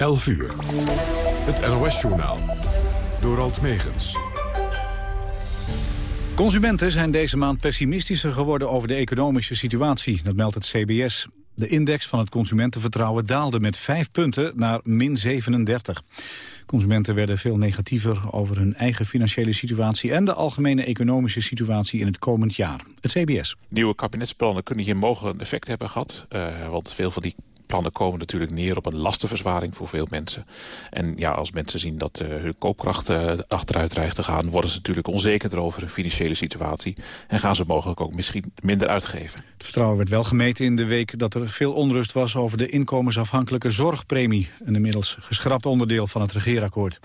11 uur. Het NOS-journaal. Door Alt Megens. Consumenten zijn deze maand pessimistischer geworden over de economische situatie. Dat meldt het CBS. De index van het consumentenvertrouwen daalde met 5 punten naar min 37. Consumenten werden veel negatiever over hun eigen financiële situatie... en de algemene economische situatie in het komend jaar. Het CBS. Nieuwe kabinetsplannen kunnen hier mogelijk een effect hebben gehad. Uh, want veel van die plannen komen natuurlijk neer op een lastenverzwaring voor veel mensen. En ja, als mensen zien dat uh, hun koopkracht uh, achteruit dreigt te gaan... worden ze natuurlijk onzekerder over hun financiële situatie... en gaan ze mogelijk ook misschien minder uitgeven. Het vertrouwen werd wel gemeten in de week dat er veel onrust was... over de inkomensafhankelijke zorgpremie. Een inmiddels geschrapt onderdeel van het regeerakkoord.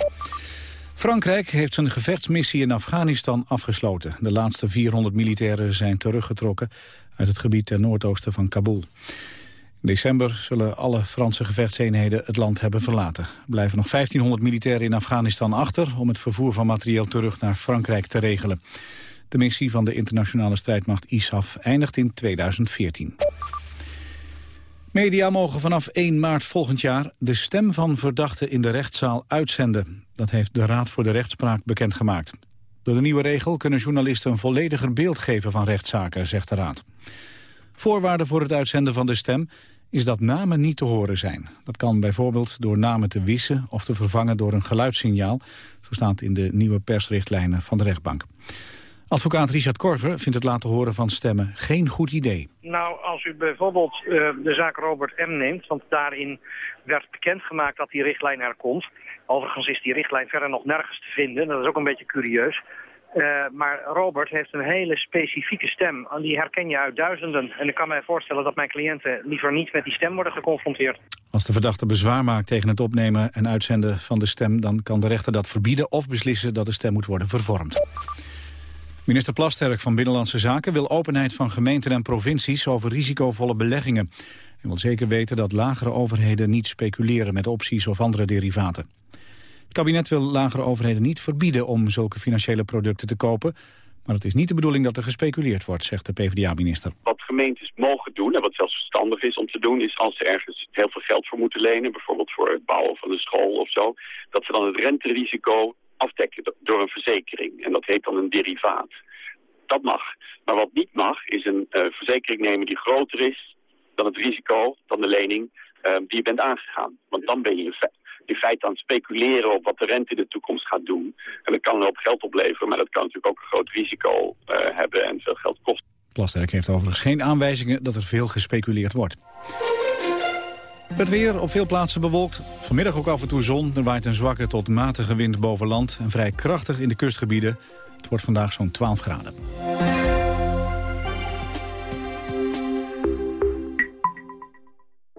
Frankrijk heeft zijn gevechtsmissie in Afghanistan afgesloten. De laatste 400 militairen zijn teruggetrokken uit het gebied ten noordoosten van Kabul. In december zullen alle Franse gevechtseenheden het land hebben verlaten. Er blijven nog 1500 militairen in Afghanistan achter... om het vervoer van materieel terug naar Frankrijk te regelen. De missie van de internationale strijdmacht ISAF eindigt in 2014. Media mogen vanaf 1 maart volgend jaar de stem van verdachten in de rechtszaal uitzenden. Dat heeft de Raad voor de Rechtspraak bekendgemaakt. Door de nieuwe regel kunnen journalisten een vollediger beeld geven van rechtszaken, zegt de Raad. Voorwaarde voor het uitzenden van de stem is dat namen niet te horen zijn. Dat kan bijvoorbeeld door namen te wissen of te vervangen door een geluidssignaal. Zo staat in de nieuwe persrichtlijnen van de rechtbank. Advocaat Richard Korver vindt het laten horen van stemmen geen goed idee. Nou, als u bijvoorbeeld uh, de zaak Robert M. neemt... want daarin werd bekendgemaakt dat die richtlijn er komt. Overigens is die richtlijn verder nog nergens te vinden. Dat is ook een beetje curieus. Uh, maar Robert heeft een hele specifieke stem. Die herken je uit duizenden. En ik kan mij voorstellen dat mijn cliënten liever niet met die stem worden geconfronteerd. Als de verdachte bezwaar maakt tegen het opnemen en uitzenden van de stem... dan kan de rechter dat verbieden of beslissen dat de stem moet worden vervormd. Minister Plasterk van Binnenlandse Zaken wil openheid van gemeenten en provincies over risicovolle beleggingen. Hij wil zeker weten dat lagere overheden niet speculeren met opties of andere derivaten. Kabinet wil lagere overheden niet verbieden om zulke financiële producten te kopen. Maar het is niet de bedoeling dat er gespeculeerd wordt, zegt de PvdA-minister. Wat gemeentes mogen doen, en wat zelfs verstandig is om te doen... is als ze ergens heel veel geld voor moeten lenen... bijvoorbeeld voor het bouwen van een school of zo... dat ze dan het renterisico afdekken door een verzekering. En dat heet dan een derivaat. Dat mag. Maar wat niet mag, is een uh, verzekering nemen die groter is... dan het risico, dan de lening uh, die je bent aangegaan. Want dan ben je in in feite aan het speculeren op wat de rente in de toekomst gaat doen. En dat kan een hoop geld opleveren, maar dat kan natuurlijk ook een groot risico uh, hebben en veel geld kosten. Plasterk heeft overigens geen aanwijzingen dat er veel gespeculeerd wordt. Het weer op veel plaatsen bewolkt. Vanmiddag ook af en toe zon. Er waait een zwakke tot matige wind boven land. En vrij krachtig in de kustgebieden. Het wordt vandaag zo'n 12 graden.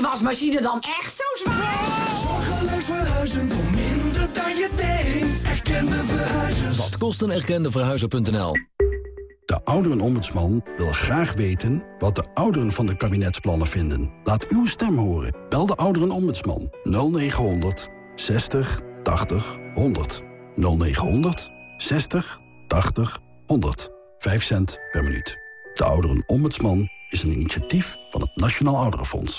Die wasmachine dan echt zo zwaar? Zorgeloos verhuizen voor minder dan je denkt. Erkende verhuizers. Wat kost een erkende verhuizer.nl? De ouderenombudsman wil graag weten wat de ouderen van de kabinetsplannen vinden. Laat uw stem horen. Bel de ouderenombudsman 0900 60 80 100. 0900 60 80 100. 5 cent per minuut. De Ouderenombudsman is een initiatief van het Nationaal Ouderenfonds.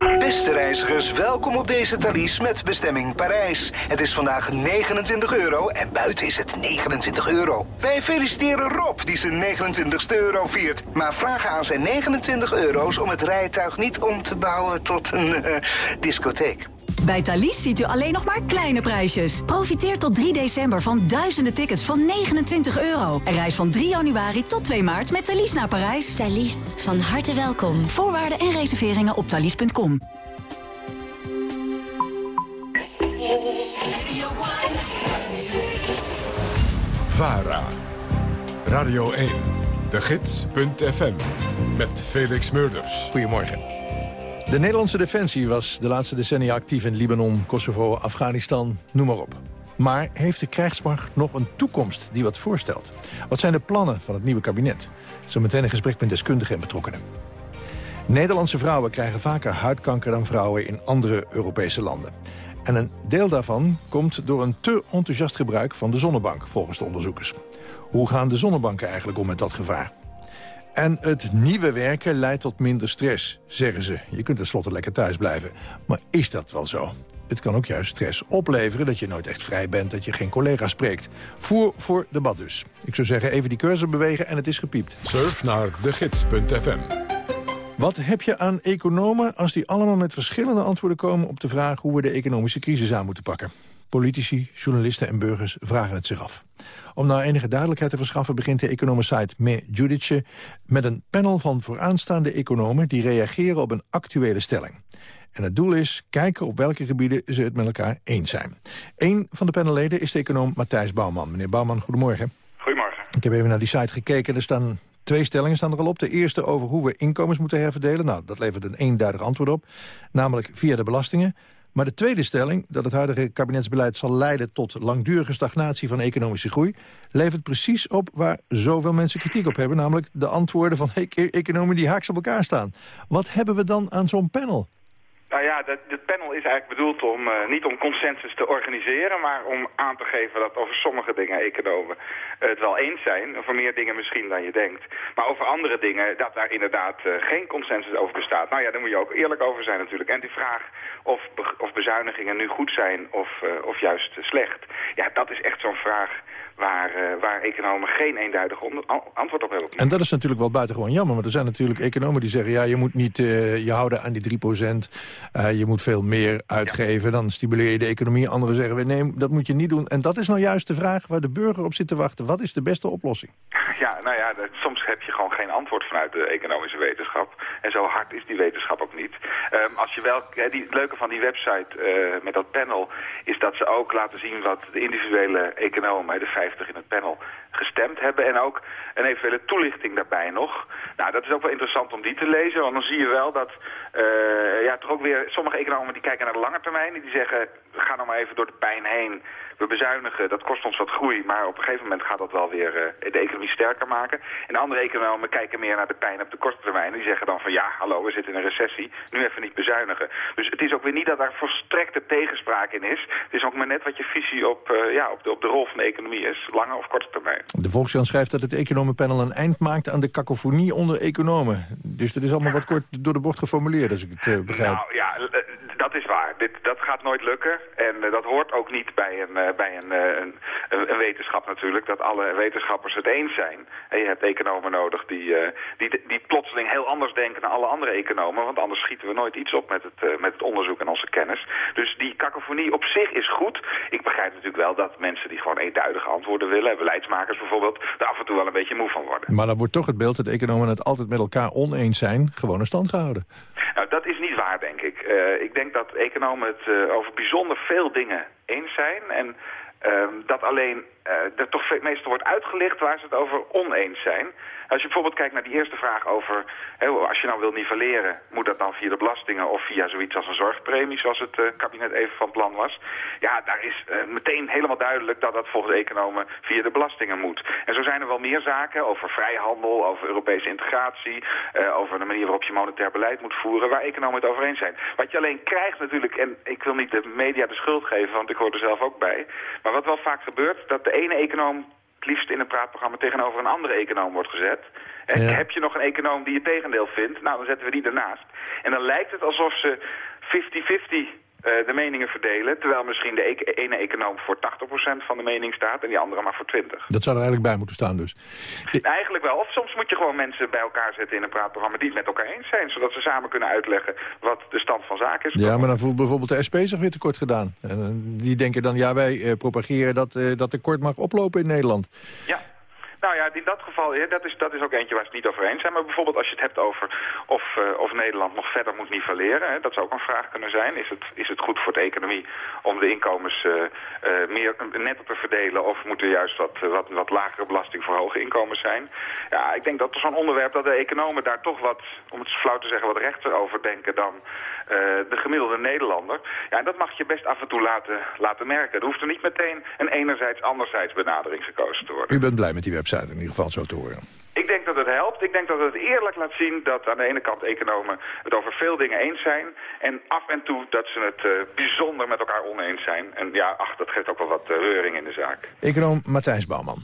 Beste reizigers, welkom op deze Thalys met bestemming Parijs. Het is vandaag 29 euro en buiten is het 29 euro. Wij feliciteren Rob die zijn 29ste euro viert. Maar vragen aan zijn 29 euro's om het rijtuig niet om te bouwen tot een eh, discotheek. Bij Thalys ziet u alleen nog maar kleine prijsjes. Profiteer tot 3 december van duizenden tickets van 29 euro. En reis van 3 januari tot 2 maart met Thalys naar Parijs. Thalys, van harte welkom. Voorwaarden en reserveringen op thalys.com. VARA. Radio 1. De Gids.fm. Met Felix Murders. Goedemorgen. De Nederlandse defensie was de laatste decennia actief in Libanon, Kosovo, Afghanistan, noem maar op. Maar heeft de krijgsmacht nog een toekomst die wat voorstelt? Wat zijn de plannen van het nieuwe kabinet? Zometeen een gesprek met deskundigen en betrokkenen. Nederlandse vrouwen krijgen vaker huidkanker dan vrouwen in andere Europese landen. En een deel daarvan komt door een te enthousiast gebruik van de zonnebank, volgens de onderzoekers. Hoe gaan de zonnebanken eigenlijk om met dat gevaar? En het nieuwe werken leidt tot minder stress, zeggen ze. Je kunt tenslotte lekker thuis blijven. Maar is dat wel zo? Het kan ook juist stress opleveren dat je nooit echt vrij bent... dat je geen collega spreekt. Voer voor debat dus. Ik zou zeggen, even die cursor bewegen en het is gepiept. Surf naar degids.fm. Wat heb je aan economen als die allemaal met verschillende antwoorden komen... op de vraag hoe we de economische crisis aan moeten pakken? Politici, journalisten en burgers vragen het zich af. Om nou enige duidelijkheid te verschaffen begint de economensite Me Judice... met een panel van vooraanstaande economen die reageren op een actuele stelling. En het doel is kijken op welke gebieden ze het met elkaar eens zijn. Eén van de panelleden is de econoom Matthijs Bouwman. Meneer Bouwman, goedemorgen. Goedemorgen. Ik heb even naar die site gekeken. Er staan twee stellingen staan er al op. De eerste over hoe we inkomens moeten herverdelen. Nou, dat levert een eenduidig antwoord op. Namelijk via de belastingen. Maar de tweede stelling, dat het huidige kabinetsbeleid zal leiden tot langdurige stagnatie van economische groei, levert precies op waar zoveel mensen kritiek op hebben, namelijk de antwoorden van e- economen die haaks op elkaar staan. Wat hebben we dan aan zo'n panel? Nou ja, dit panel is eigenlijk bedoeld om uh, niet om consensus te organiseren, maar om aan te geven dat over sommige dingen economen het wel eens zijn. Over meer dingen misschien dan je denkt. Maar over andere dingen dat daar inderdaad uh, geen consensus over bestaat. Nou ja, daar moet je ook eerlijk over zijn natuurlijk. En die vraag of, be of bezuinigingen nu goed zijn of, uh, of juist slecht. Ja, dat is echt zo'n vraag waar, uh, waar economen geen eenduidig antwoord op hebben. En dat is natuurlijk wel buitengewoon jammer. Want er zijn natuurlijk economen die zeggen... ja, je moet niet uh, je houden aan die 3 procent. Uh, je moet veel meer uitgeven. Dan stimuleer je de economie. Anderen zeggen we nee, dat moet je niet doen. En dat is nou juist de vraag waar de burger op zit te wachten. Wat is de beste oplossing? Ja, nou ja, soms heb je gewoon geen antwoord vanuit de economische wetenschap. En zo hard is die wetenschap ook niet. Um, als je wel, die, het leuke van die website met dat panel... is dat ze ook laten zien wat de individuele economen... de 50 in het panel gestemd hebben. En ook een eventuele toelichting daarbij nog. Nou, dat is ook wel interessant om die te lezen. Want dan zie je wel dat uh, ja, toch ook weer sommige economen die kijken naar de lange termijn. Die zeggen, ga nou maar even door de pijn heen. We bezuinigen, dat kost ons wat groei. Maar op een gegeven moment gaat dat wel weer uh, de economie sterker maken. En andere economen kijken meer naar de pijn op de korte termijn. Die zeggen dan van ja, hallo, we zitten in een recessie. Nu even niet bezuinigen. Dus het is ook weer niet dat daar volstrekte tegenspraak in is. Het is ook maar net wat je visie op, uh, ja, op, de, op de rol van de economie is. Lange of korte termijn. De Volkskrant schrijft dat het economenpanel een eind maakt aan de kakofonie onder economen. Dus dat is allemaal wat kort door de bocht geformuleerd, als ik het uh, begrijp. Nou ja, dat is waar. Dit, dat gaat nooit lukken. En uh, dat hoort ook niet bij, een, uh, bij een, uh, een, een, wetenschap natuurlijk, dat alle wetenschappers het eens zijn. En je hebt economen nodig die, die, die plotseling heel anders denken dan alle andere economen, want anders schieten we nooit iets op met het, met het onderzoek en onze kennis. Dus die kakofonie op zich is goed. Ik begrijp natuurlijk wel dat mensen die gewoon eenduidige antwoorden willen, beleidsmakers bijvoorbeeld, er af en toe wel een beetje moe van worden. Maar dan wordt toch het beeld dat economen het altijd met elkaar oneens zijn, gewoon een stand gehouden. Nou, dat is niet waar, denk ik. Uh, ik denk dat economen het uh, over bijzonder veel dingen eens zijn. En uh, dat alleen er toch meestal wordt uitgelicht waar ze het over oneens zijn. Als je bijvoorbeeld kijkt naar die eerste vraag over... Hè, als je nou wil nivelleren, moet dat dan via de belastingen... of via zoiets als een zorgpremie, zoals het uh, kabinet even van plan was. Ja, daar is uh, meteen helemaal duidelijk dat dat volgens economen via de belastingen moet. En zo zijn er wel meer zaken over vrijhandel, over Europese integratie... Uh, over de manier waarop je monetair beleid moet voeren... waar economen het over eens zijn. Wat je alleen krijgt natuurlijk, en ik wil niet de media de schuld geven... want ik hoor er zelf ook bij... maar wat wel vaak gebeurt, dat de ene econoom het liefst in een praatprogramma tegenover een andere econoom wordt gezet. En Ja. Heb je nog een econoom die je tegendeel vindt? Nou, dan zetten we die ernaast. En dan lijkt het alsof ze 50-50 eh, de meningen verdelen... terwijl misschien de ene econoom voor 80% van de mening staat... en die andere maar voor 20%. Dat zou er eigenlijk bij moeten staan dus. Eigenlijk wel. Of soms moet je gewoon mensen bij elkaar zetten in een praatprogramma... die het met elkaar eens zijn, zodat ze samen kunnen uitleggen... wat de stand van zaken is. Ja, maar dan voelt bijvoorbeeld de SP zich weer tekort gedaan. En eh, die denken dan, ja, wij eh, propageren dat eh, dat tekort mag oplopen in Nederland. Ja. Nou ja, in dat geval, dat, is, dat is ook eentje waar ze het niet over eens zijn. Maar bijvoorbeeld als je het hebt over of, eh, of Nederland nog verder moet nivelleren. Hè, dat zou ook een vraag kunnen zijn. Is het, is het goed voor de economie om de inkomens eh, eh, meer netter te verdelen? Of moet er juist wat, wat, wat lagere belasting voor hoge inkomens zijn? Ja, ik denk dat zo'n onderwerp dat de economen daar toch wat, om het flauw te zeggen, wat rechter over denken dan eh, de gemiddelde Nederlander. Ja, en dat mag je best af en toe laten, laten merken. Er hoeft er niet meteen een enerzijds anderzijds benadering gekozen te worden. U bent blij met die website in ieder geval zo te horen. Ik denk dat het helpt. Ik denk dat het eerlijk laat zien dat aan de ene kant economen het over veel dingen eens zijn. En af en toe dat ze het eh, bijzonder met elkaar oneens zijn. En ja, ach, dat geeft ook wel wat eh, reuring in de zaak. Econoom Matthijs Bouwman.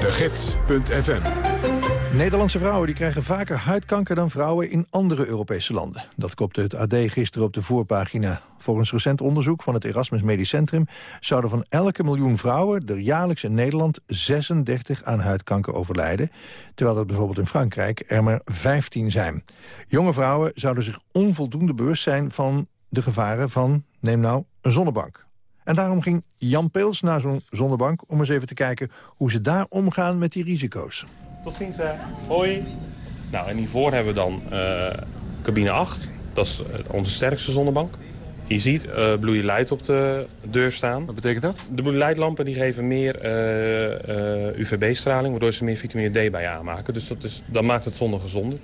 De Gids.fm Nederlandse vrouwen die krijgen vaker huidkanker dan vrouwen in andere Europese landen. Dat kopte het AD gisteren op de voorpagina. Volgens recent onderzoek van het Erasmus Medisch Centrum... zouden van elke miljoen vrouwen er jaarlijks in Nederland 36 aan huidkanker overlijden. Terwijl dat bijvoorbeeld in Frankrijk er maar 15 zijn. Jonge vrouwen zouden zich onvoldoende bewust zijn van de gevaren van, neem nou, een zonnebank. En daarom ging Jan Peels naar zo'n zonnebank om eens even te kijken... hoe ze daar omgaan met die risico's. Tot ziens, hè. Hoi. Nou, en hiervoor hebben we dan eh, cabine 8. Dat is eh, onze sterkste zonnebank. Je ziet uh, Blue Light op de deur staan. Wat betekent dat? De Blue Light lampen die geven meer uh, UVB-straling... waardoor ze meer vitamine D bij je aanmaken. Dus dat, is, dat maakt het zonne gezonder.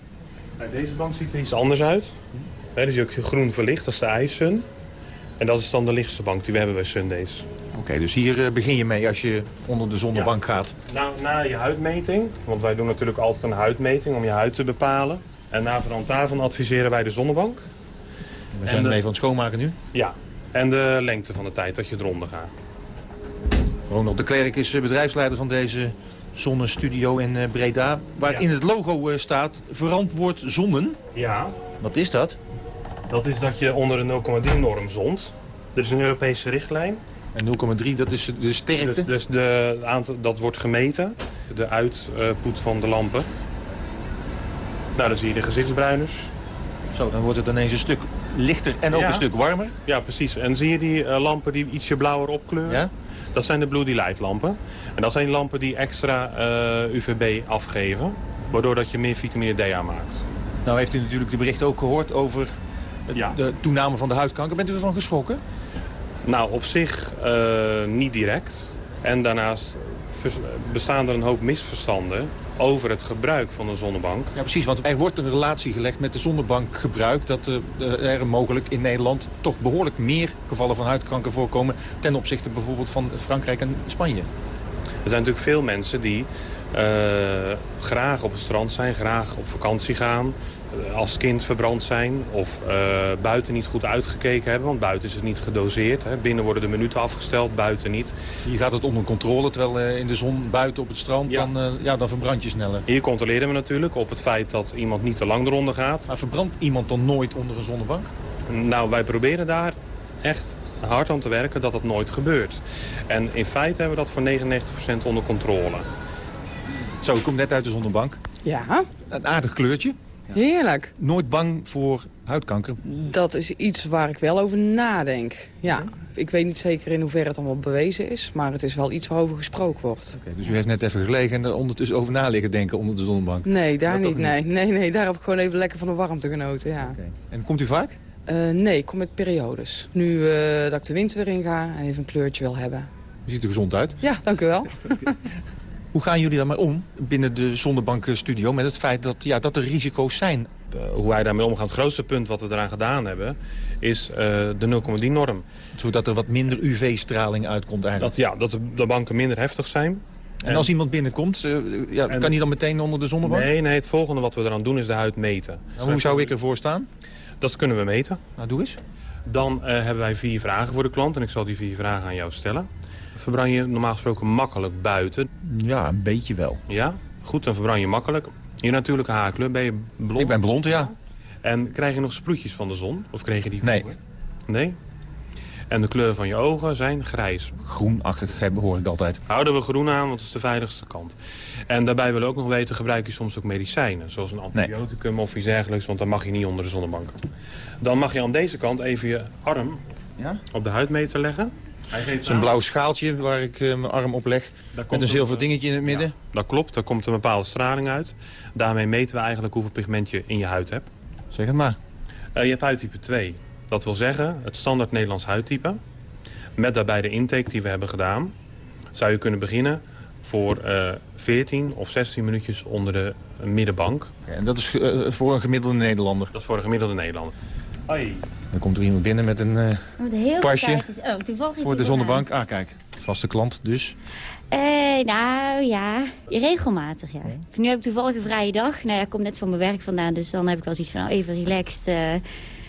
Deze bank ziet er iets anders uit. He, die is ook groen verlicht, dat is de iSun. En dat is dan de lichtste bank die we hebben bij Sundays. Oké, okay, dus hier uh, begin je mee als je onder de zonnebank ja. gaat? Na, na je huidmeting, want wij doen natuurlijk altijd een huidmeting om je huid te bepalen. En na verand daarvan adviseren wij de zonnebank. We zijn even aan het schoonmaken nu? Ja, en de lengte van de tijd dat je eronder gaat. Ronald de Klerk is bedrijfsleider van deze zonnestudio in Breda. Waar ja. in het logo staat verantwoord zonnen. Ja. Wat is dat? Dat is dat je onder de 0,3 norm zond. Er is een Europese richtlijn. En 0,3, dat is de sterkte? Dus, dus de aantal, dat wordt gemeten. De uitpoet van de lampen. Nou, dan zie je de gezichtsbruiners. Zo, dan wordt het ineens een stuk lichter en ook ja. een stuk warmer. Ja, precies. En zie je die uh, lampen die ietsje blauwer opkleuren? Ja? Dat zijn de Blue Light lampen. En dat zijn lampen die extra uh, UVB afgeven. Waardoor dat je meer vitamine D aanmaakt. Nou heeft u natuurlijk de bericht ook gehoord over ja. de toename van de huidkanker. Bent u ervan geschrokken? Nou, op zich uh, niet direct. En daarnaast bestaan er een hoop misverstanden over het gebruik van een zonnebank. Ja, precies, want er wordt een relatie gelegd met de zonnebankgebruik... dat uh, er mogelijk in Nederland toch behoorlijk meer gevallen van huidkanker voorkomen... ten opzichte bijvoorbeeld van Frankrijk en Spanje. Er zijn natuurlijk veel mensen die uh, graag op het strand zijn, graag op vakantie gaan als kind verbrand zijn of uh, buiten niet goed uitgekeken hebben. Want buiten is het niet gedoseerd. Hè. Binnen worden de minuten afgesteld, buiten niet. Hier gaat het onder controle, terwijl uh, in de zon buiten op het strand, ja. dan, uh, ja, dan verbrand je sneller. Hier controleren we natuurlijk op het feit dat iemand niet te lang eronder gaat. Maar verbrandt iemand dan nooit onder een zonnebank? Nou, wij proberen daar echt hard aan te werken dat dat nooit gebeurt. En in feite hebben we dat voor 99% onder controle. Zo, ik kom net uit de zonnebank. Ja. Een aardig kleurtje. Heerlijk. Nooit bang voor huidkanker? Dat is iets waar ik wel over nadenk. Ja. Ik weet niet zeker in hoeverre het allemaal bewezen is, maar het is wel iets waarover gesproken wordt. Okay, dus u heeft net even gelegen en er ondertussen over na liggen denken onder de zonnebank? Nee, daar niet, niet, Nee. nee. Nee, daar heb ik gewoon even lekker van de warmte genoten, ja. Okay. En komt u vaak? Uh, nee, ik kom met periodes. Nu uh, dat ik de winter weer in ga en even een kleurtje wil hebben. U ziet er gezond uit. Ja, dank u wel. Hoe gaan jullie daarmee om binnen de zonnebankstudio met het feit dat, ja, dat er risico's zijn? Uh, hoe wij daarmee omgaan, het grootste punt wat we eraan gedaan hebben, is uh, de 0,3 norm. Zodat er wat minder UV-straling uitkomt eigenlijk? Dat, ja, dat de, banken minder heftig zijn. En, en als iemand binnenkomt, uh, ja, en, kan hij dan meteen onder de zonnebank? Nee, nee, het volgende wat we eraan doen is de huid meten. Nou, hoe zou ik ervoor staan? Dat kunnen we meten. Nou, doe eens. Dan eh, hebben wij vier vragen voor de klant en ik zal die vier vragen aan jou stellen. Verbrand je normaal gesproken makkelijk buiten? Ja, een beetje wel. Ja? Goed, dan verbrand je makkelijk. Je natuurlijke haarkleur, ben je blond? Ik ben blond, ja. En krijg je nog sproetjes van de zon? Of kreeg je die Nee. vroeger? Nee? En de kleur van je ogen zijn grijs. Groenachtig hoor ik altijd. Houden we groen aan, want dat is de veiligste kant. En daarbij willen we ook nog weten, gebruik je soms ook medicijnen? Zoals een antibioticum of iets dergelijks, want dan mag je niet onder de zonnebank. Dan mag je aan deze kant even je arm Ja? op de huidmeter leggen. Hij geeft Zo'n aan- blauw schaaltje waar ik eh, mijn arm op leg. Met komt een zilver eh, dingetje in het midden. Dat klopt, daar komt een bepaalde straling uit. Daarmee meten we eigenlijk hoeveel pigment je in je huid hebt. Zeg het maar. Eh, je hebt huidtype 2. Dat wil zeggen, het standaard Nederlands huidtype. Met daarbij de intake die we hebben gedaan. Zou je kunnen beginnen voor eh 14 of 16 minuutjes onder de middenbank. En dat is eh, voor een gemiddelde Nederlander. Dat is voor een gemiddelde Nederlander. Hoi. Dan komt er iemand binnen met een eh, Met heel veel pasje. Oh, toevallig voor de zonnebank. Ah, kijk. Vaste klant dus. Eh, nou ja, regelmatig ja. Nu heb ik toevallig een vrije dag. Nou ja, ik kom net van mijn werk vandaan, dus dan heb ik wel zoiets van nou, even relaxed. eh,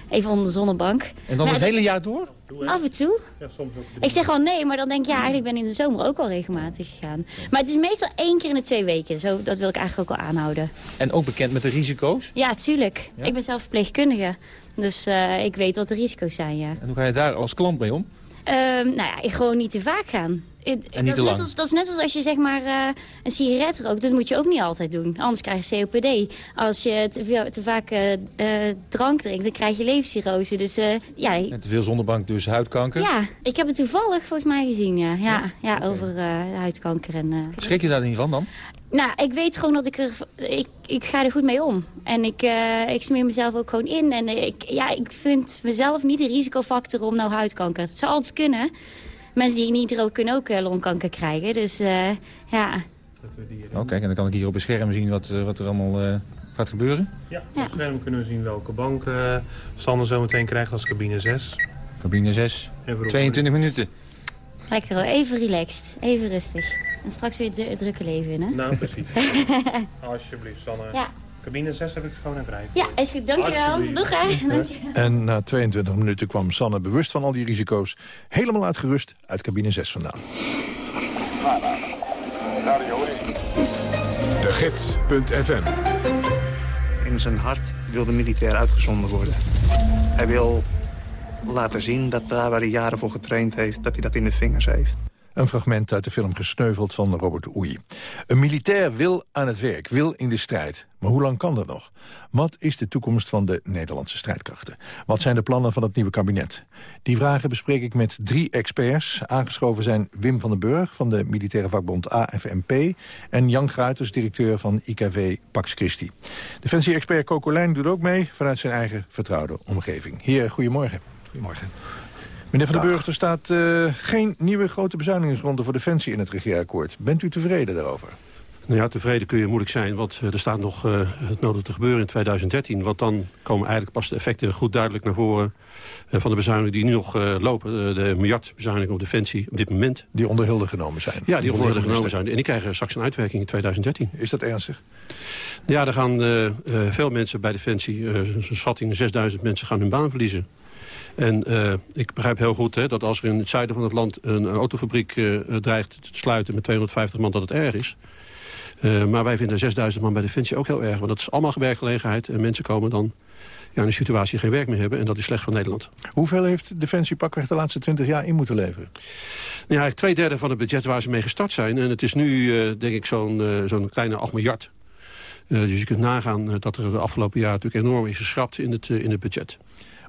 even onder de zonnebank. En dan Maar het hele jaar door? Af en toe. Ja, soms ook. Ik zeg wel nee, maar dan denk ik ja, eigenlijk ben ik in de zomer ook al regelmatig gegaan. Maar het is meestal één keer in de twee weken. Zo, dat wil ik eigenlijk ook al aanhouden. En ook bekend met de risico's. Ja, tuurlijk. Ja? Ik ben zelf verpleegkundige. Dus eh, ik weet wat de risico's zijn, ja. En hoe ga je daar als klant mee om? Ehm, nou ja, ik gewoon niet te vaak gaan. Niet dat, te is lang. net als, dat is net als als je zeg maar eh, een sigaret rookt. Dat moet je ook niet altijd doen. Anders krijg je COPD. Als je te, te vaak eh, eh, drank drinkt, dan krijg je levercirrose. Dus ja, Met te veel zonnebank dus huidkanker. ja, ik heb het toevallig volgens mij gezien. Ja, ja, ja, over huidkanker. En, Schrik je daar niet van dan? nou, ik weet gewoon dat ik er... Ik, ik ga er goed mee om. En ik, ik smeer mezelf ook gewoon in. En ik, ja, ik vind mezelf niet een risicofactor om nou huidkanker. Het zou altijd kunnen. Mensen die niet roken kunnen ook eh, longkanker krijgen. Dus eh, ja... Oh, kijk, en dan kan ik hier op het scherm zien wat, eh, wat er allemaal eh, gaat gebeuren. Ja, op het scherm kunnen we zien welke bank eh Sander zo meteen krijgt als cabine 6. Cabine 6. En waarop- 22 minuten. Lekker hoor. Even relaxed. Even rustig. En straks weer het drukke leven in, hè? Nou, precies. Alsjeblieft, Sanne. Ja. Cabine 6 heb ik gewoon en vrij. Ja, is goed. Dankjewel. Alsjeblieft. Doeg, hè. Dankjewel. En na 22 minuten kwam Sanne bewust van al die risico's... helemaal uitgerust uit cabine 6 vandaan. De Gids.fm In zijn hart wil de militair uitgezonden worden. Hij wil laten zien dat daar waar hij jaren voor getraind heeft... dat hij dat in de vingers heeft. Een fragment uit de film Gesneuveld van Robert Oei. Een militair wil aan het werk, wil in de strijd. Maar hoe lang kan dat nog? Wat is de toekomst van de Nederlandse strijdkrachten? Wat zijn de plannen van het nieuwe kabinet? Die vragen bespreek ik met drie experts. Aangeschoven zijn Wim van den Burg van de militaire vakbond AFNP... en Jan Gruiters, directeur van IKV Pax Christi. Defensie-expert Coco Lijn doet ook mee vanuit zijn eigen vertrouwde omgeving. Heer, goedemorgen. Goedemorgen. Meneer Van den Burg, er staat eh, geen nieuwe grote bezuinigingsronde voor Defensie in het regeerakkoord. Bent u tevreden daarover? Nou ja, tevreden kun je moeilijk zijn, want eh, er staat nog eh, het nodig te gebeuren in 2013. Want dan komen eigenlijk pas de effecten goed duidelijk naar voren... van de bezuinigingen die nu nog lopen. De miljardbezuinigingen op Defensie op dit moment. Die onder hulde genomen zijn. Ja, die onder hulde genomen zijn. En die krijgen straks een uitwerking in 2013. Is dat ernstig? Ja, er gaan veel mensen bij Defensie, zo'n schatting 6000 mensen gaan hun baan verliezen. En eh, ik begrijp heel goed hè, dat als er in het zuiden van het land een, een autofabriek eh, dreigt te sluiten met 250 man, dat het erg is. Eh, maar wij vinden 6000 man bij Defensie ook heel erg. Want dat is allemaal werkgelegenheid. En mensen komen dan ja, in een situatie geen werk meer hebben. En dat is slecht voor Nederland. Hoeveel heeft Defensie pakweg de laatste 20 jaar in moeten leveren? Nou, eigenlijk twee derde van het budget waar ze mee gestart zijn. En het is nu, denk ik, zo'n zo'n kleine 8 miljard. Dus je kunt nagaan dat er de afgelopen jaar natuurlijk enorm is geschrapt in het, in het budget.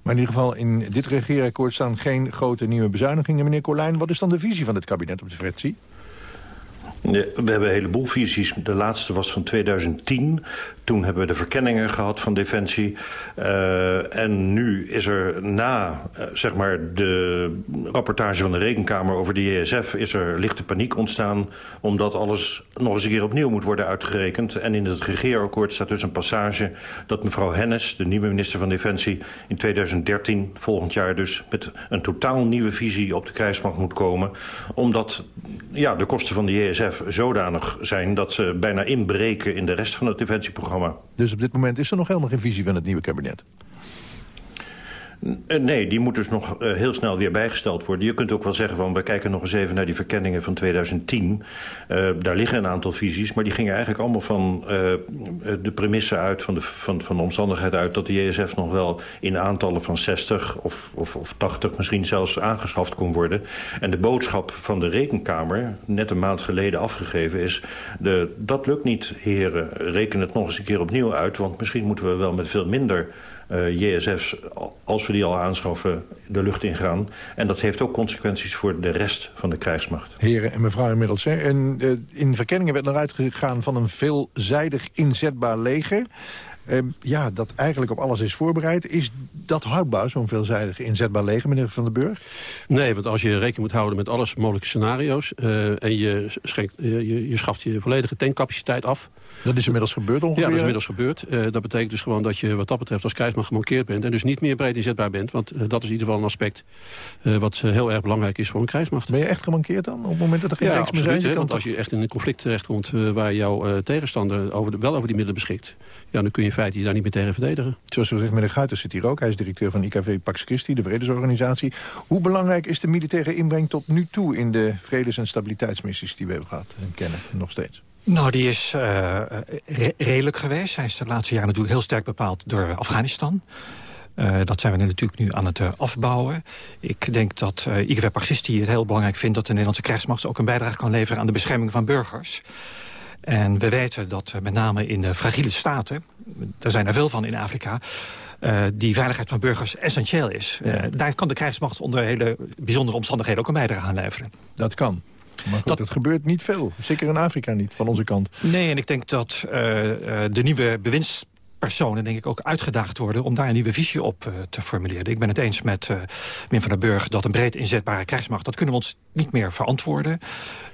Maar in ieder geval in dit regeerakkoord staan geen grote nieuwe bezuinigingen. Meneer Colijn, wat is dan de visie van het kabinet op Defensie? We hebben een heleboel visies. De laatste was van 2010. Toen hebben we de verkenningen gehad van Defensie. Uh, en nu is er na uh, zeg maar de rapportage van de Rekenkamer over de JSF... is er lichte paniek ontstaan... omdat alles nog eens een keer opnieuw moet worden uitgerekend. En in het regeerakkoord staat dus een passage... dat mevrouw Hennis, de nieuwe minister van Defensie... in 2013, volgend jaar dus... met een totaal nieuwe visie op de krijgsmacht moet komen. Omdat ja, de kosten van de JSF zodanig zijn dat ze bijna inbreken in de rest van het defensieprogramma. Dus op dit moment is er nog helemaal geen visie van het nieuwe kabinet? Eh, Nee, die moet dus nog eh, heel snel weer bijgesteld worden. Je kunt ook wel zeggen van, we kijken nog eens even naar die verkenningen van 2010. Eh, daar liggen een aantal visies, maar die gingen eigenlijk allemaal van de premisse uit, van de, van, van de omstandigheid uit, dat de JSF nog wel in aantallen van 60 of, of, of 80 misschien zelfs aangeschaft kon worden. En de boodschap van de Rekenkamer, net een maand geleden afgegeven, is, de, dat lukt niet, heren. Reken het nog eens een keer opnieuw uit, want misschien moeten we wel met veel minder JSF's, als we die al aanschaffen, de lucht ingaan. En dat heeft ook consequenties voor de rest van de krijgsmacht. Heren en mevrouw inmiddels. En, eh, in verkenningen werd nog uitgegaan van een veelzijdig inzetbaar leger. Eh, ja, dat eigenlijk op alles is voorbereid. Is dat houdbaar, zo'n veelzijdig inzetbaar leger, meneer Van den Burg? Nee, want als je rekening moet houden met alles mogelijke scenario's... eh, en je, schenkt, je, je schaft je volledige tankcapaciteit af... Dat is inmiddels gebeurd ongeveer? Ja, dat is inmiddels gebeurd. Eh, dat betekent dus gewoon dat je wat dat betreft als krijgsmacht gemankeerd bent... en dus niet meer breed inzetbaar bent. Want eh, dat is in ieder geval een aspect wat heel erg belangrijk is voor een krijgsmacht. Ben je echt gemankeerd dan, op het moment dat er geen ja, tanks meer zijn? Kan want als je echt in een conflict terechtkomt... waar jouw tegenstander over de, wel over die middelen beschikt... Ja, dan kun je feite je daar niet meer tegen verdedigen. Zoals gezegd, meneer Guiters zit hier ook. Hij is directeur van IKV Pax Christi, de vredesorganisatie. Hoe belangrijk is de militaire inbreng tot nu toe... in de vredes- en stabiliteitsmissies die we hebben gehad en kennen, nog steeds? Nou, die is uh, re redelijk geweest. Hij is de laatste jaren natuurlijk heel sterk bepaald door Afghanistan. Uh, dat zijn we natuurlijk nu aan het uh, afbouwen. Ik denk dat uh, IGW Paxisti het heel belangrijk vindt... dat de Nederlandse krijgsmacht ook een bijdrage kan leveren... aan de bescherming van burgers. En we weten dat met name in de fragiele staten... er zijn er veel van in Afrika... Uh, die veiligheid van burgers essentieel is. Ja. Uh, daar kan de krijgsmacht onder hele bijzondere omstandigheden ook een bijdrage aan leveren. Dat kan. Maar goed, dat het gebeurt niet veel. Zeker in Afrika niet, van onze kant. Nee, en ik denk dat uh, de nieuwe bewindspersonen denk ik ook uitgedaagd worden... om daar een nieuwe visie op te formuleren. Ik ben het eens met uh, Wim van den Burg dat een breed inzetbare krijgsmacht... dat kunnen we ons niet meer verantwoorden.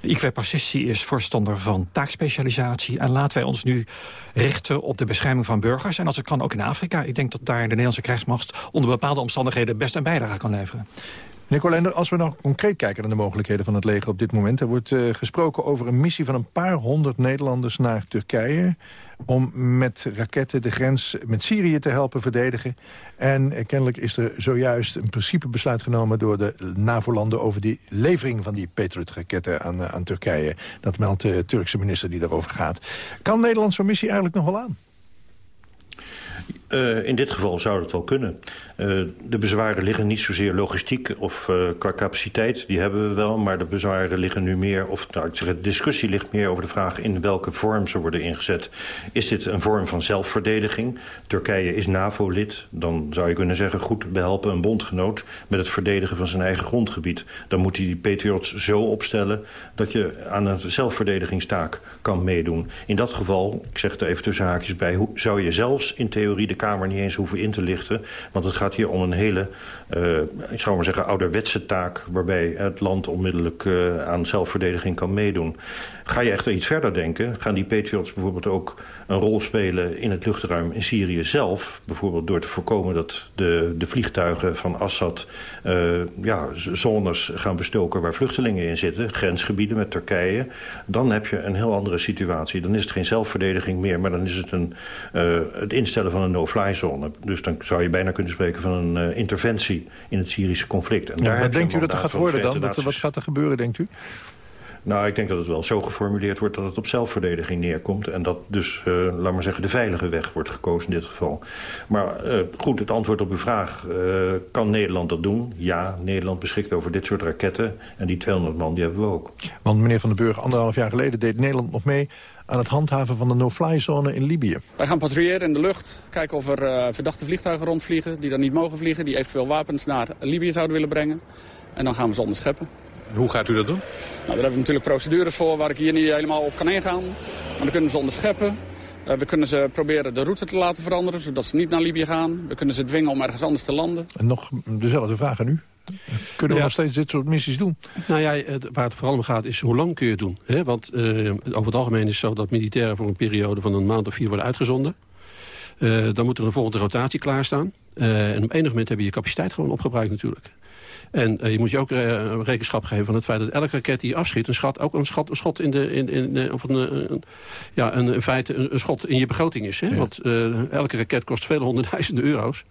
IKW Pacisti is voorstander van taakspecialisatie... en laten wij ons nu richten op de bescherming van burgers. En als het kan ook in Afrika. Ik denk dat daar de Nederlandse krijgsmacht... onder bepaalde omstandigheden best een bijdrage kan leveren. Nicolender, als we nou concreet kijken naar de mogelijkheden van het leger op dit moment... er wordt uh, gesproken over een missie van een paar honderd Nederlanders naar Turkije... om met raketten de grens met Syrië te helpen verdedigen. En uh, kennelijk is er zojuist een principebesluit genomen... door de NAVO-landen over die levering van die Patriot-raketten aan, uh, aan Turkije. Dat meldt de Turkse minister die daarover gaat. Kan Nederland zo'n missie eigenlijk nog wel aan? Uh, in dit geval zou het wel kunnen. Uh, de bezwaren liggen niet zozeer logistiek of uh, qua capaciteit, die hebben we wel. Maar de bezwaren liggen nu meer, of nou, ik zeg, de discussie ligt meer over de vraag in welke vorm ze worden ingezet. Is dit een vorm van zelfverdediging? Turkije is NAVO-lid. Dan zou je kunnen zeggen, goed, behelpen een bondgenoot met het verdedigen van zijn eigen grondgebied. Dan moet hij die Patriots zo opstellen dat je aan een zelfverdedigingstaak kan meedoen. In dat geval, ik zeg er even tussen haakjes bij, hoe, zou je zelfs in theorie de Kamer niet eens hoeven in te lichten. Want het gaat hier om een hele, uh, ik zou maar zeggen, ouderwetse taak... waarbij het land onmiddellijk uh, aan zelfverdediging kan meedoen. Ga je echter iets verder denken, gaan die Patriots bijvoorbeeld ook een rol spelen in het luchtruim in Syrië zelf. Bijvoorbeeld door te voorkomen dat de, de vliegtuigen van Assad uh, ja, zones gaan bestoken waar vluchtelingen in zitten. Grensgebieden met Turkije. Dan heb je een heel andere situatie. Dan is het geen zelfverdediging meer, maar dan is het een, uh, het instellen van een no-fly zone. Dus dan zou je bijna kunnen spreken van een uh, interventie in het Syrische conflict. En ja, denkt u dat er gaat worden dan? Wat gaat er gebeuren, denkt u? Nou, ik denk dat het wel zo geformuleerd wordt dat het op zelfverdediging neerkomt. En dat dus, uh, laat maar zeggen, de veilige weg wordt gekozen in dit geval. Maar uh, goed, het antwoord op uw vraag. Uh, kan Nederland dat doen? Ja, Nederland beschikt over dit soort raketten. En die 200 man, die hebben we ook. Want meneer Van den Burg, anderhalf jaar geleden deed Nederland nog mee aan het handhaven van de no-fly-zone in Libië. Wij gaan patrouilleren in de lucht, kijken of er uh, verdachte vliegtuigen rondvliegen... die dan niet mogen vliegen, die eventueel wapens naar Libië zouden willen brengen. En dan gaan we ze onderscheppen. Hoe gaat u dat doen? Nou, daar hebben we natuurlijk procedures voor waar ik hier niet helemaal op kan ingaan. Maar dan kunnen we ze onderscheppen. Uh, we kunnen ze proberen de route te laten veranderen, zodat ze niet naar Libië gaan. We kunnen ze dwingen om ergens anders te landen. En nog dezelfde vraag aan u. Kunnen we ja. nog steeds dit soort missies doen? Nou ja, waar het vooral om gaat is hoe lang kun je het doen. Hè? Want uh, over het algemeen is het zo dat militairen voor een periode van een maand of vier worden uitgezonden. Uh, dan moet er een volgende rotatie klaarstaan. Uh, en op enig moment heb je je capaciteit gewoon opgebruikt natuurlijk. En je moet je ook rekenschap geven van het feit dat elke raket die je afschiet... een, schat, ook een, schat, een schot in de... In, in, of een, een, ja, een, in feite een, een, schot in je begroting is. Hè? Want elke raket kost vele honderdduizenden euro's.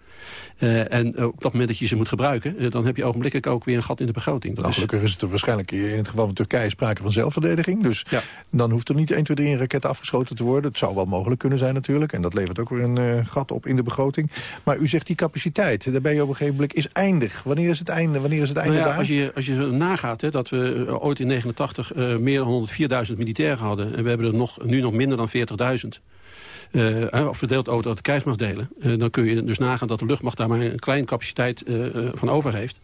Uh, en op dat moment dat je ze moet gebruiken... Uh, dan heb je ogenblikkelijk ook weer een gat in de begroting. Nou, gelukkig is het er waarschijnlijk in het geval van Turkije sprake van zelfverdediging. Dus ja. dan hoeft er niet 1, 2, 3 een raket afgeschoten te worden. Het zou wel mogelijk kunnen zijn natuurlijk. En dat levert ook weer een uh, gat op in de begroting. Maar u zegt die capaciteit, daar ben je op een gegeven moment is eindig. Wanneer is het einde, Wanneer is het einde nou ja, daar? Als je, als je nagaat hè, dat we ooit in 89 meer dan 104.000 militairen hadden... en we hebben er nog, nu nog minder dan 40.000... Uh, verdeeld over het krijgsmachtdelen. Uh, dan kun je dus nagaan dat de luchtmacht daar maar een kleine capaciteit van over heeft.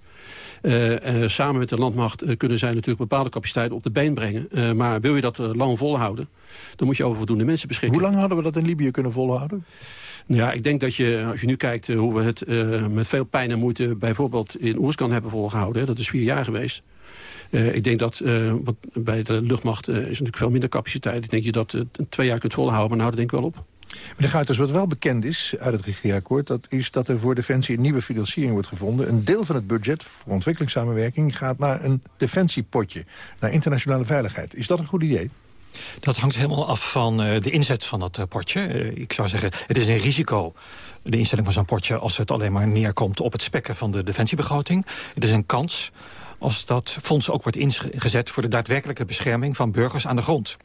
Samen met de landmacht kunnen zij natuurlijk bepaalde capaciteiten op de been brengen. maar wil je dat lang volhouden, dan moet je over voldoende mensen beschikken. Hoe lang hadden we dat in Libië kunnen volhouden? Nou ja, ik denk dat je, als je nu kijkt hoe we het met veel pijn en moeite... bijvoorbeeld in Oerskan hebben volgehouden, hè, dat is vier jaar geweest... Uh, ik denk dat uh, wat bij de luchtmacht is natuurlijk veel minder capaciteit. Ik denk je dat twee jaar kunt volhouden, maar nou, dat denk ik wel op. Meneer Guiters, wat wel bekend is uit het regeerakkoord... dat is dat er voor Defensie een nieuwe financiering wordt gevonden. Een deel van het budget voor ontwikkelingssamenwerking... gaat naar een defensiepotje, naar internationale veiligheid. Is dat een goed idee? Dat hangt helemaal af van uh, de inzet van dat uh, potje. Uh, ik zou zeggen, het is een risico, de instelling van zo'n potje... als het alleen maar neerkomt op het spekken van de defensiebegroting. Het is een kans als dat fonds ook wordt ingezet... voor de daadwerkelijke bescherming van burgers aan de grond.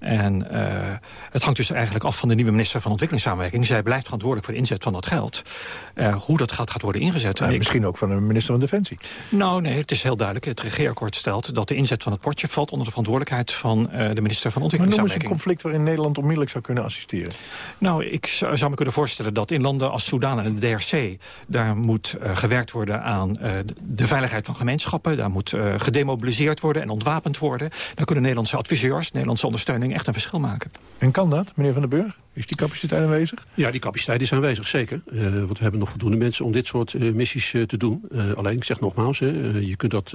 En uh, het hangt dus eigenlijk af van de nieuwe minister van Ontwikkelingssamenwerking. Zij blijft verantwoordelijk voor de inzet van dat geld. Uh, hoe dat gaat, gaat worden ingezet. Misschien ook van de minister van Defensie. Nou nee, het is heel duidelijk. Het regeerakkoord stelt dat de inzet van het potje valt onder de verantwoordelijkheid van uh, de minister van Ontwikkelingssamenwerking. Maar noem eens een conflict waarin Nederland onmiddellijk zou kunnen assisteren. Nou, ik zou me kunnen voorstellen dat in landen als Soedan en de DRC... daar moet gewerkt worden aan de veiligheid van gemeenschappen. Daar moet gedemobiliseerd worden en ontwapend worden. Dan kunnen Nederlandse adviseurs, Nederlandse ondersteuning echt een verschil maken. En kan dat, meneer Van den Burg? Is die capaciteit aanwezig? Ja, die capaciteit is aanwezig, zeker. Uh, want we hebben nog voldoende mensen om dit soort uh, missies uh, te doen. alleen, ik zeg nogmaals, je kunt dat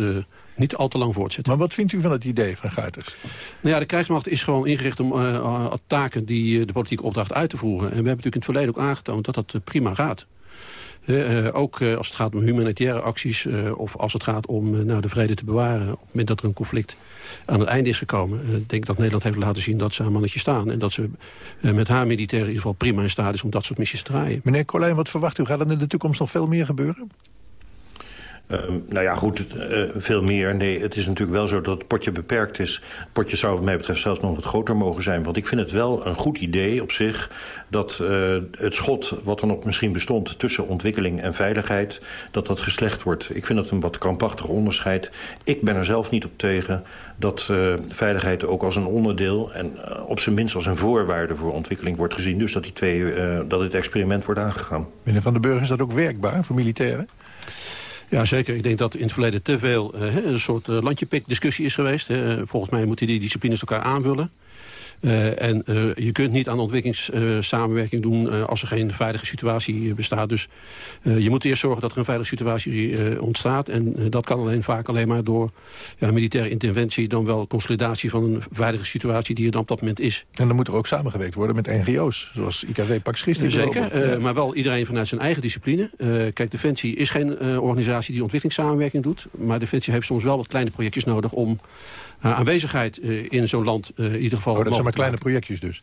niet al te lang voortzetten. Maar wat vindt u van het idee van Guiters? Nou ja, de krijgsmacht is gewoon ingericht om taken die de politieke opdracht uit te voeren. En we hebben natuurlijk in het verleden ook aangetoond dat dat prima gaat. Uh, ook uh, als het gaat om humanitaire acties... Of als het gaat om nou, de vrede te bewaren... op het moment dat er een conflict aan het einde is gekomen. Ik denk dat Nederland heeft laten zien dat ze aan mannetje staan... en dat ze met haar militairen in ieder geval prima in staat is... om dat soort missies te draaien. Meneer Colijn, wat verwacht u? Gaat er in de toekomst nog veel meer gebeuren? Uh, nou ja, goed, uh, veel meer. Nee, het is natuurlijk wel zo dat het potje beperkt is. Het potje zou wat mij betreft zelfs nog wat groter mogen zijn. Want ik vind het wel een goed idee op zich... dat uh, het schot wat er nog misschien bestond tussen ontwikkeling en veiligheid... dat dat geslecht wordt. Ik vind dat een wat krampachtig onderscheid. Ik ben er zelf niet op tegen dat veiligheid ook als een onderdeel... en op zijn minst als een voorwaarde voor ontwikkeling wordt gezien. Dus dat, die twee, dat het experiment wordt aangegaan. Meneer Van den Burg, is dat ook werkbaar voor militairen? Ja, zeker. Ik denk dat in het verleden te veel uh, een soort uh, landjepik-discussie is geweest. Volgens mij moeten die disciplines elkaar aanvullen. Uh, en uh, je kunt niet aan ontwikkelingssamenwerking doen als er geen veilige situatie bestaat. Dus je moet eerst zorgen dat er een veilige situatie ontstaat. En dat kan alleen vaak alleen maar door ja, militaire interventie... dan wel consolidatie van een veilige situatie die er dan op dat moment is. En dan moet er ook samengewerkt worden met NGO's, zoals IKW Pax Christi. Zeker, ja. maar wel iedereen vanuit zijn eigen discipline. kijk, Defensie is geen organisatie die ontwikkelingssamenwerking doet. Maar Defensie heeft soms wel wat kleine projectjes nodig om uh, aanwezigheid in zo'n land in ieder geval... Oh, dat zijn maar kleine projectjes dus?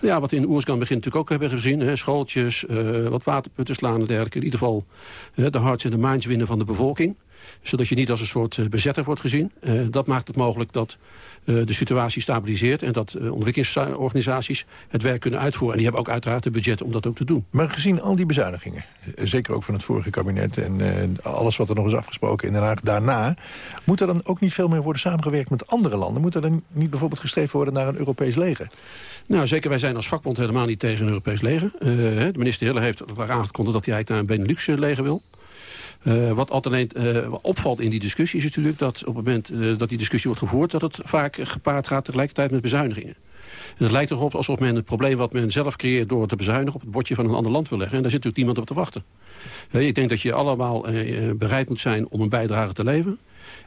Ja, wat we in Oerskan begin natuurlijk ook hebben gezien. Hè, schooltjes, wat waterputten slaan en dergelijke. In ieder geval de harts en de minds winnen van de bevolking zodat je niet als een soort bezetter wordt gezien. Uh, dat maakt het mogelijk dat uh, de situatie stabiliseert... en dat ontwikkelingsorganisaties het werk kunnen uitvoeren. En die hebben ook uiteraard het budget om dat ook te doen. Maar gezien al die bezuinigingen, zeker ook van het vorige kabinet... en alles wat er nog is afgesproken in Den Haag daarna... moet er dan ook niet veel meer worden samengewerkt met andere landen? Moet er dan niet bijvoorbeeld gestreefd worden naar een Europees leger? Nou, zeker. Wij zijn als vakbond helemaal niet tegen een Europees leger. de minister Hille heeft aangekondigd dat hij eigenlijk naar een Benelux-leger wil. Uh, wat altijd uh, opvalt in die discussie is natuurlijk dat op het moment uh, dat die discussie wordt gevoerd... dat het vaak gepaard gaat tegelijkertijd met bezuinigingen. En het lijkt erop alsof men het probleem wat men zelf creëert... door te bezuinigen op het bordje van een ander land wil leggen. En daar zit natuurlijk niemand op te wachten. ik denk dat je allemaal bereid moet zijn om een bijdrage te leveren.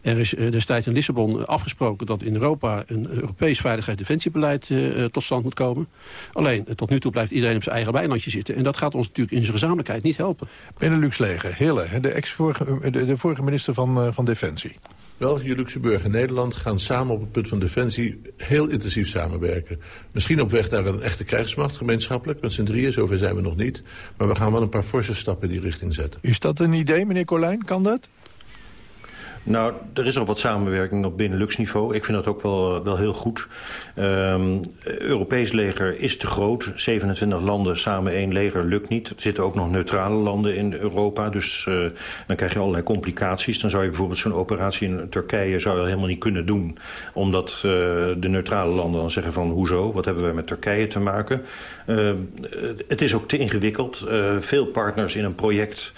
Er is eh, destijds in Lissabon afgesproken dat in Europa... een Europees veiligheids-defensiebeleid tot stand moet komen. Alleen, tot nu toe blijft iedereen op zijn eigen weilandje zitten. En dat gaat ons natuurlijk in zijn gezamenlijkheid niet helpen. Benelux-leger, Hille, de, ex -vorige, de, de vorige minister van, van Defensie. België, Luxemburg en Nederland gaan samen op het punt van defensie heel intensief samenwerken. Misschien op weg naar een echte krijgsmacht, gemeenschappelijk, met z'n drieën, zover zijn we nog niet. Maar we gaan wel een paar forse stappen in die richting zetten. Is dat een idee, meneer Colijn? Kan dat? Nou, er is al wat samenwerking op Benelux-niveau. Ik vind dat ook wel, wel heel goed. Um, Europees leger is te groot. 27 landen samen één leger lukt niet. Er zitten ook nog neutrale landen in Europa. Dus uh, dan krijg je allerlei complicaties. Dan zou je bijvoorbeeld zo'n operatie in Turkije zou je helemaal niet kunnen doen. Omdat uh, de neutrale landen dan zeggen van hoezo? Wat hebben wij met Turkije te maken? Uh, het is ook te ingewikkeld. veel partners in een project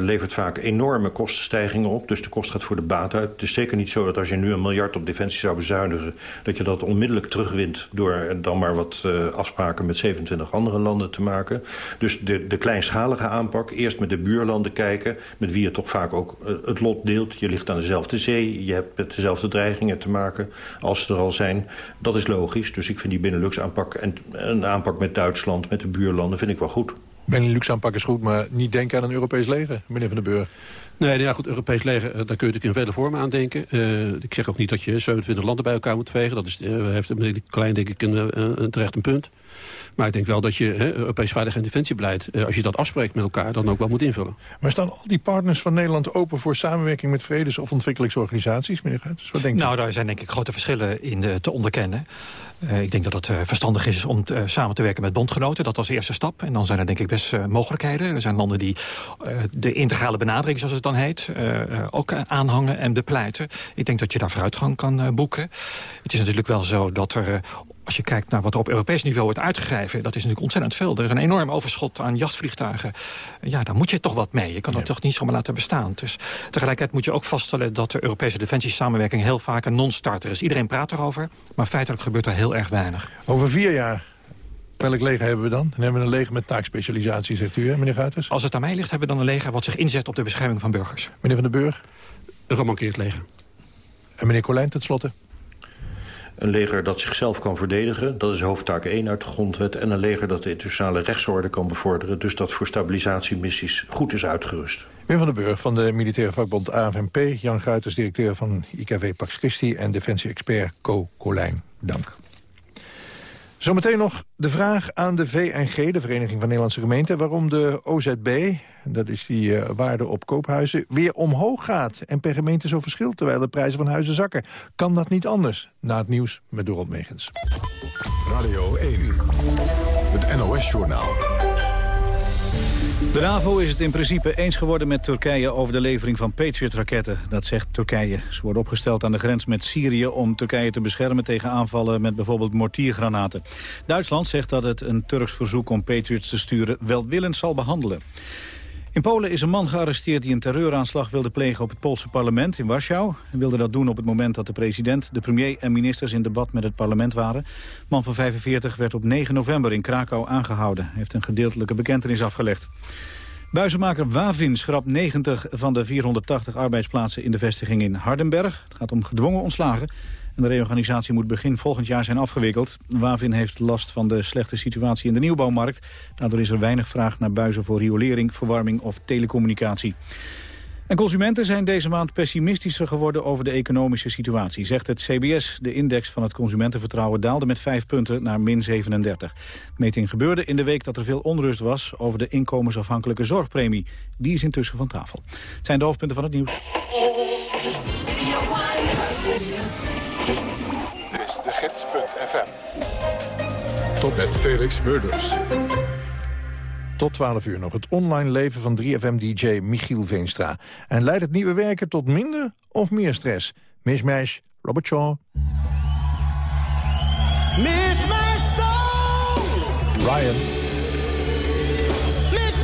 levert vaak enorme kostenstijgingen op. Dus de kost gaat voor de baat uit. Het is zeker niet zo dat als je nu een miljard op defensie zou bezuinigen... dat je dat onmiddellijk terugwint door dan maar wat afspraken met 27 andere landen te maken. Dus de, de kleinschalige aanpak, eerst met de buurlanden kijken... met wie je toch vaak ook het lot deelt. Je ligt aan dezelfde zee, je hebt met dezelfde dreigingen te maken als ze er al zijn. Dat is logisch, dus ik vind die Benelux-aanpak... en een aanpak met Duitsland, met de buurlanden, vind ik wel goed. Benelux-aanpak is goed, maar niet denken aan een Europees leger, meneer Van den Burg. Nee, ja, goed, Europees leger, daar kun je natuurlijk in vele vormen aan denken. Uh, ik zeg ook niet dat je 27 landen bij elkaar moet vegen. Dat is, uh, heeft meneer Klein denk ik een, een, een terecht een punt. Maar ik denk wel dat je hè, Europees veilig- en defensiebeleid... Eh, als je dat afspreekt met elkaar, dan ook wel moet invullen. Maar staan al die partners van Nederland open voor samenwerking... met vredes- of ontwikkelingsorganisaties, meneer? Wat denkt nou, daar zijn denk ik grote verschillen in de, te onderkennen. Uh, ik denk dat het uh, verstandig is om uh, samen te werken met bondgenoten. Dat als eerste stap. En dan zijn er denk ik best mogelijkheden. Er zijn landen die de integrale benadering, zoals het dan heet... ook aanhangen en bepleiten. Ik denk dat je daar vooruitgang kan boeken. Het is natuurlijk wel zo dat er als je kijkt naar wat er op Europees niveau wordt uitgegeven... dat is natuurlijk ontzettend veel. Er is een enorm overschot aan jachtvliegtuigen. Ja, daar moet je toch wat mee. Je kan dat toch niet zomaar laten bestaan. Dus tegelijkertijd moet je ook vaststellen... dat de Europese defensiesamenwerking heel vaak een non-starter is. Iedereen praat erover, maar feitelijk gebeurt er heel erg weinig. Over vier jaar Welk leger hebben we dan? Dan hebben we een leger met taakspecialisatie, zegt u, hè, meneer Guiters? Als het aan mij ligt, hebben we dan een leger wat zich inzet op de bescherming van burgers. Meneer Van den Burg? Een gemankeerd leger. En meneer Colijn, ten slotte? Een leger dat zichzelf kan verdedigen, dat is hoofdtaak 1 uit de grondwet. En een leger dat de internationale rechtsorde kan bevorderen. Dus dat voor stabilisatiemissies goed is uitgerust. Wim van den Burg van de militaire vakbond AFNP. Jan Guiters, directeur van IKW Pax Christi. En defensie-expert Co Colijn. Dank. Zometeen nog de vraag aan de VNG, de Vereniging van Nederlandse Gemeenten... waarom de OZB, dat is die uh, waarde op koophuizen, weer omhoog gaat... en per gemeente zo verschilt, terwijl de prijzen van huizen zakken. Kan dat niet anders? Na het nieuws met Dorot Megens. Radio 1, het NOS-journaal. De NAVO is het in principe eens geworden met Turkije over de levering van Patriot-raketten. Dat zegt Turkije. Ze worden opgesteld aan de grens met Syrië om Turkije te beschermen tegen aanvallen met bijvoorbeeld mortiergranaten. Duitsland zegt dat het een Turks verzoek om Patriots te sturen welwillend zal behandelen. In Polen is een man gearresteerd die een terreuraanslag wilde plegen op het Poolse parlement in Warschau. Hij wilde dat doen op het moment dat de president, de premier en ministers in debat met het parlement waren. Man van 45 werd op 9 november in Krakau aangehouden. Hij heeft een gedeeltelijke bekentenis afgelegd. Buizenmaker Wavin schrapt 90 van de 480 arbeidsplaatsen in de vestiging in Hardenberg. Het gaat om gedwongen ontslagen. En de reorganisatie moet begin volgend jaar zijn afgewikkeld. Wavin heeft last van de slechte situatie in de nieuwbouwmarkt. Daardoor is er weinig vraag naar buizen voor riolering, verwarming of telecommunicatie. En consumenten zijn deze maand pessimistischer geworden over de economische situatie, zegt het CBS. De index van het consumentenvertrouwen daalde met 5 punten naar min 37. Meting gebeurde in de week dat er veel onrust was over de inkomensafhankelijke zorgpremie. Die is intussen van tafel. Het zijn de hoofdpunten van het nieuws. Gids.fm. Tot met Felix Murders. Tot 12 uur nog het online leven van 3FM-dj Michiel Veenstra. En leidt het nieuwe werken tot minder of meer stress? Mismatch, Robert Shaw. Miss. Ryan. Miss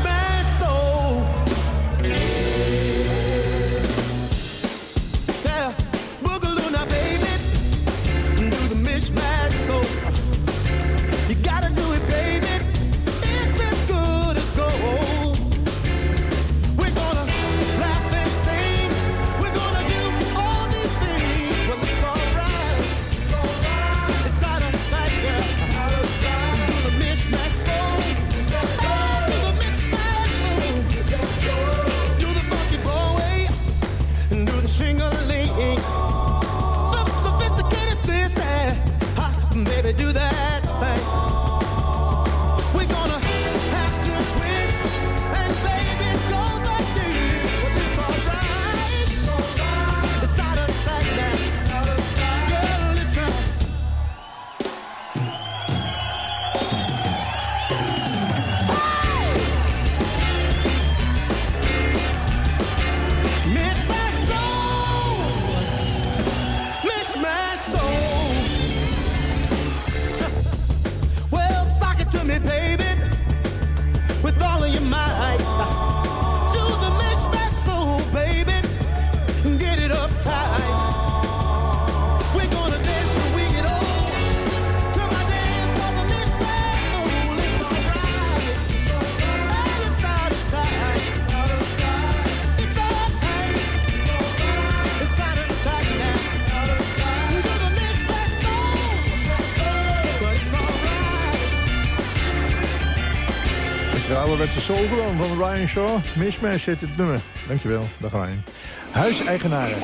Ryan Shaw. Mishmash heet het nummer. Dankjewel, dag Ryan. Huiseigenaren.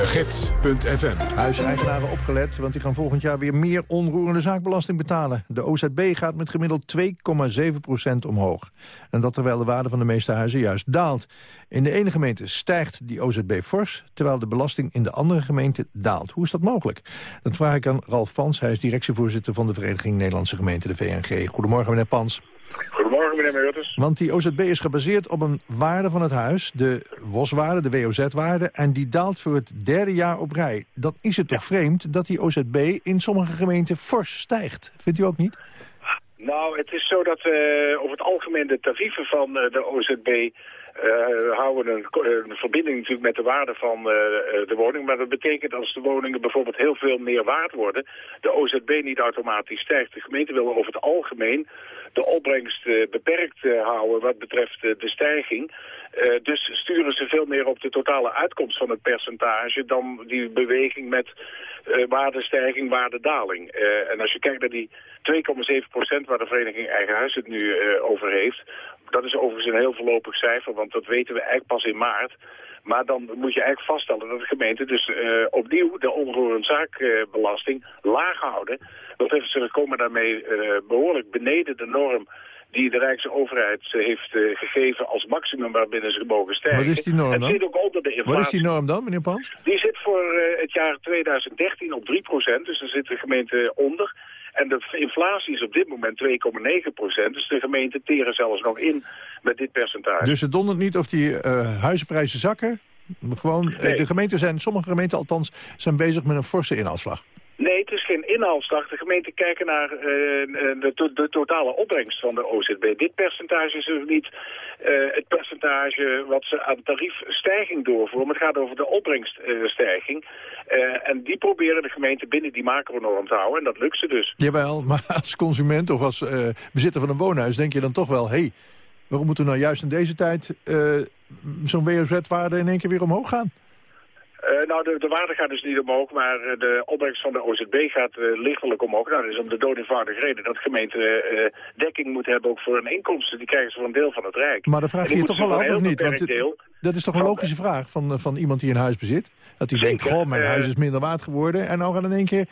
De Gids.fm. Huiseigenaren opgelet, want die gaan volgend jaar weer meer onroerende zaakbelasting betalen. De OZB gaat met gemiddeld 2,7% omhoog. En dat terwijl de waarde van de meeste huizen juist daalt. In de ene gemeente stijgt die OZB fors, terwijl de belasting in de andere gemeente daalt. Hoe is dat mogelijk? Dat vraag ik aan Ralf Pans, hij is directievoorzitter van de Vereniging Nederlandse Gemeenten, de VNG. Goedemorgen meneer Pans. Goedemorgen, meneer Meurtens. Want die OZB is gebaseerd op een waarde van het huis, de WOS-waarde, de WOZ-waarde... en die daalt voor het derde jaar op rij. Dan is het toch vreemd dat die OZB in sommige gemeenten fors stijgt. Vindt u ook niet? Nou, het is zo dat eh, over het algemeen de tarieven van eh, de OZB... eh, houden een, een verbinding natuurlijk met de waarde van de woning. Maar dat betekent als de woningen bijvoorbeeld heel veel meer waard worden... de OZB niet automatisch stijgt. De gemeente wil over het algemeen de opbrengst eh, beperkt eh, houden wat betreft eh, de stijging. Dus sturen ze veel meer op de totale uitkomst van het percentage dan die beweging met waardestijging, waardedaling. En als je kijkt naar die 2,7% waar de vereniging Eigen Huis het nu over heeft, dat is overigens een heel voorlopig cijfer, want dat weten we eigenlijk pas in maart. Maar dan moet je eigenlijk vaststellen dat de gemeente dus opnieuw de onroerend zaakbelasting laag houden. Dat heeft ze komen daarmee eh, behoorlijk beneden de norm die de Rijkse overheid eh, heeft eh, gegeven als maximum waarbinnen ze mogen stijgen. Wat is die norm dan? zit ook onder de inflatie. Wat is die norm dan, meneer Pans? Die zit voor het jaar 2013 op 3% dus daar zit de gemeente onder. En de inflatie is op dit moment 2,9% Dus de gemeenten teren zelfs nog in met dit percentage. Dus het dondert niet of die eh, huizenprijzen zakken? Gewoon, Nee. de gemeenten zijn, sommige gemeenten althans, zijn bezig met een forse inhaalslag. Nee, het is geen inhaalslag. De gemeenten kijken naar eh, de, to- de totale opbrengst van de OZB. Dit percentage is dus niet eh, het percentage wat ze aan tariefstijging doorvoeren. Het gaat over de opbrengststijging. Eh, en die proberen de gemeenten binnen die macronorm te houden. En dat lukt ze dus. Jawel, maar als consument of als eh, bezitter van een woonhuis denk je dan toch wel... hey, waarom moeten we nou juist in deze tijd eh, zo'n WOZ-waarde in één keer weer omhoog gaan? Eh, nou, de, de waarde gaat dus niet omhoog, maar eh, de opbrengst van de OZB gaat eh, lichtelijk omhoog. Nou, dat is om de dood eenvoudige reden dat gemeenten eh, dekking moeten hebben ook voor hun inkomsten. Die krijgen ze voor een deel van het Rijk. Maar dan vraag je die je toch wel af of niet? Want deel dat is toch een logische vraag van, van iemand die een huis bezit? Dat hij denkt, goh, mijn huis is minder waard geworden... en nou gaat in één keer,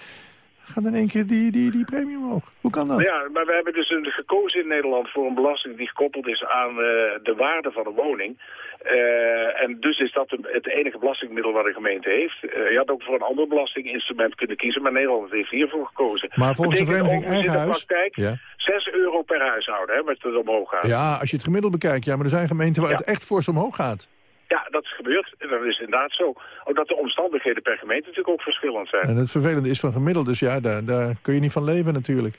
gaat in één keer die, die, die premie omhoog. Hoe kan dat? Ja, maar we hebben dus een, gekozen in Nederland voor een belasting die gekoppeld is aan de waarde van een woning. Eh, en dus is dat de- het enige belastingmiddel wat een gemeente heeft. Eh, je had ook voor een ander belastinginstrument kunnen kiezen, maar Nederland heeft hiervoor gekozen. Maar volgens de Betekent vereniging overigens Eigen in de Huis... praktijk Ja. 6 euro per huishouden, hè, met het omhoog gaat. ja, als je het gemiddeld bekijkt, ja, maar er zijn gemeenten waar Ja. het echt fors omhoog gaat. Ja, dat is gebeurd. En dat is inderdaad zo. Omdat de omstandigheden per gemeente natuurlijk ook verschillend zijn. En het vervelende is van gemiddeld, dus ja, daar, daar kun je niet van leven natuurlijk.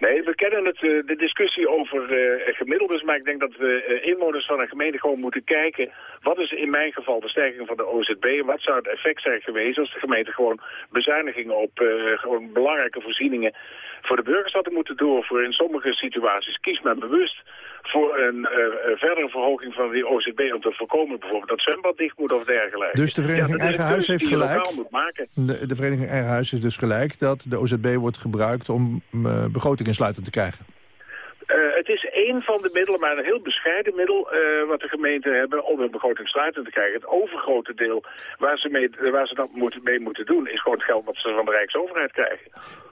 Nee, we kennen het, eh, de discussie over eh, gemiddeldes, maar ik denk dat we eh, inwoners van een gemeente gewoon moeten kijken... wat is in mijn geval de stijging van de OZB en wat zou het effect zijn geweest... als de gemeente gewoon bezuinigingen op gewoon belangrijke voorzieningen voor de burgers hadden moeten doorvoeren. In sommige situaties kiest men bewust voor een eh, verdere verhoging van die OZB... om te voorkomen bijvoorbeeld dat zwembad dicht moet of dergelijke. Dus de vereniging Ja, Eigen Huis heeft gelijk. moet maken. De, de vereniging Eigen Huis is dus gelijk dat de OZB wordt gebruikt om eh, begroting insluitend te krijgen. Eh, het is één van de middelen, maar een heel bescheiden middel... wat de gemeenten hebben om hun begroting sluitend te krijgen. Het overgrote deel waar ze, mee, waar ze dat moeten, mee moeten doen... is gewoon het geld wat ze van de Rijksoverheid krijgen.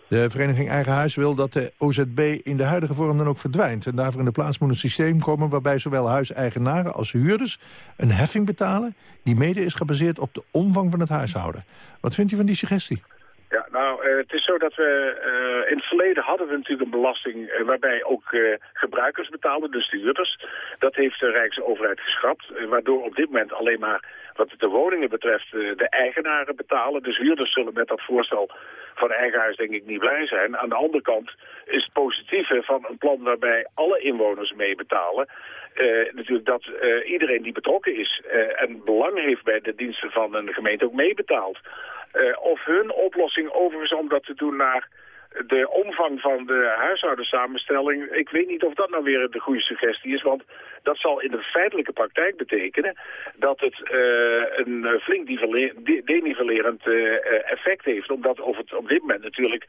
De vereniging Eigen Huis wil dat de OZB in de huidige vorm dan ook verdwijnt. En daarvoor in de plaats moet een systeem komen waarbij zowel huiseigenaren als huurders een heffing betalen... die mede is gebaseerd op de omvang van het huishouden. Wat vindt u van die suggestie? Ja, nou, eh, het is zo dat we eh, in het verleden hadden we natuurlijk een belasting eh, waarbij ook gebruikers betaalden, dus de huurders. Dat heeft de Rijkse overheid geschrapt, waardoor op dit moment alleen maar wat de woningen betreft eh, de eigenaren betalen. Dus huurders zullen met dat voorstel van eigen huis denk ik niet blij zijn. Aan de andere kant is het positieve van een plan waarbij alle inwoners mee betalen. eh, natuurlijk dat eh, iedereen die betrokken is en belang heeft bij de diensten van een gemeente ook meebetaalt. Of hun oplossing overigens om dat te doen naar de omvang van de huishoudensamenstelling, ik weet niet of dat nou weer de goede suggestie is, want dat zal in de feitelijke praktijk betekenen dat het eh, een flink nivelle- de- denivellerend eh, effect heeft, omdat het, op dit moment natuurlijk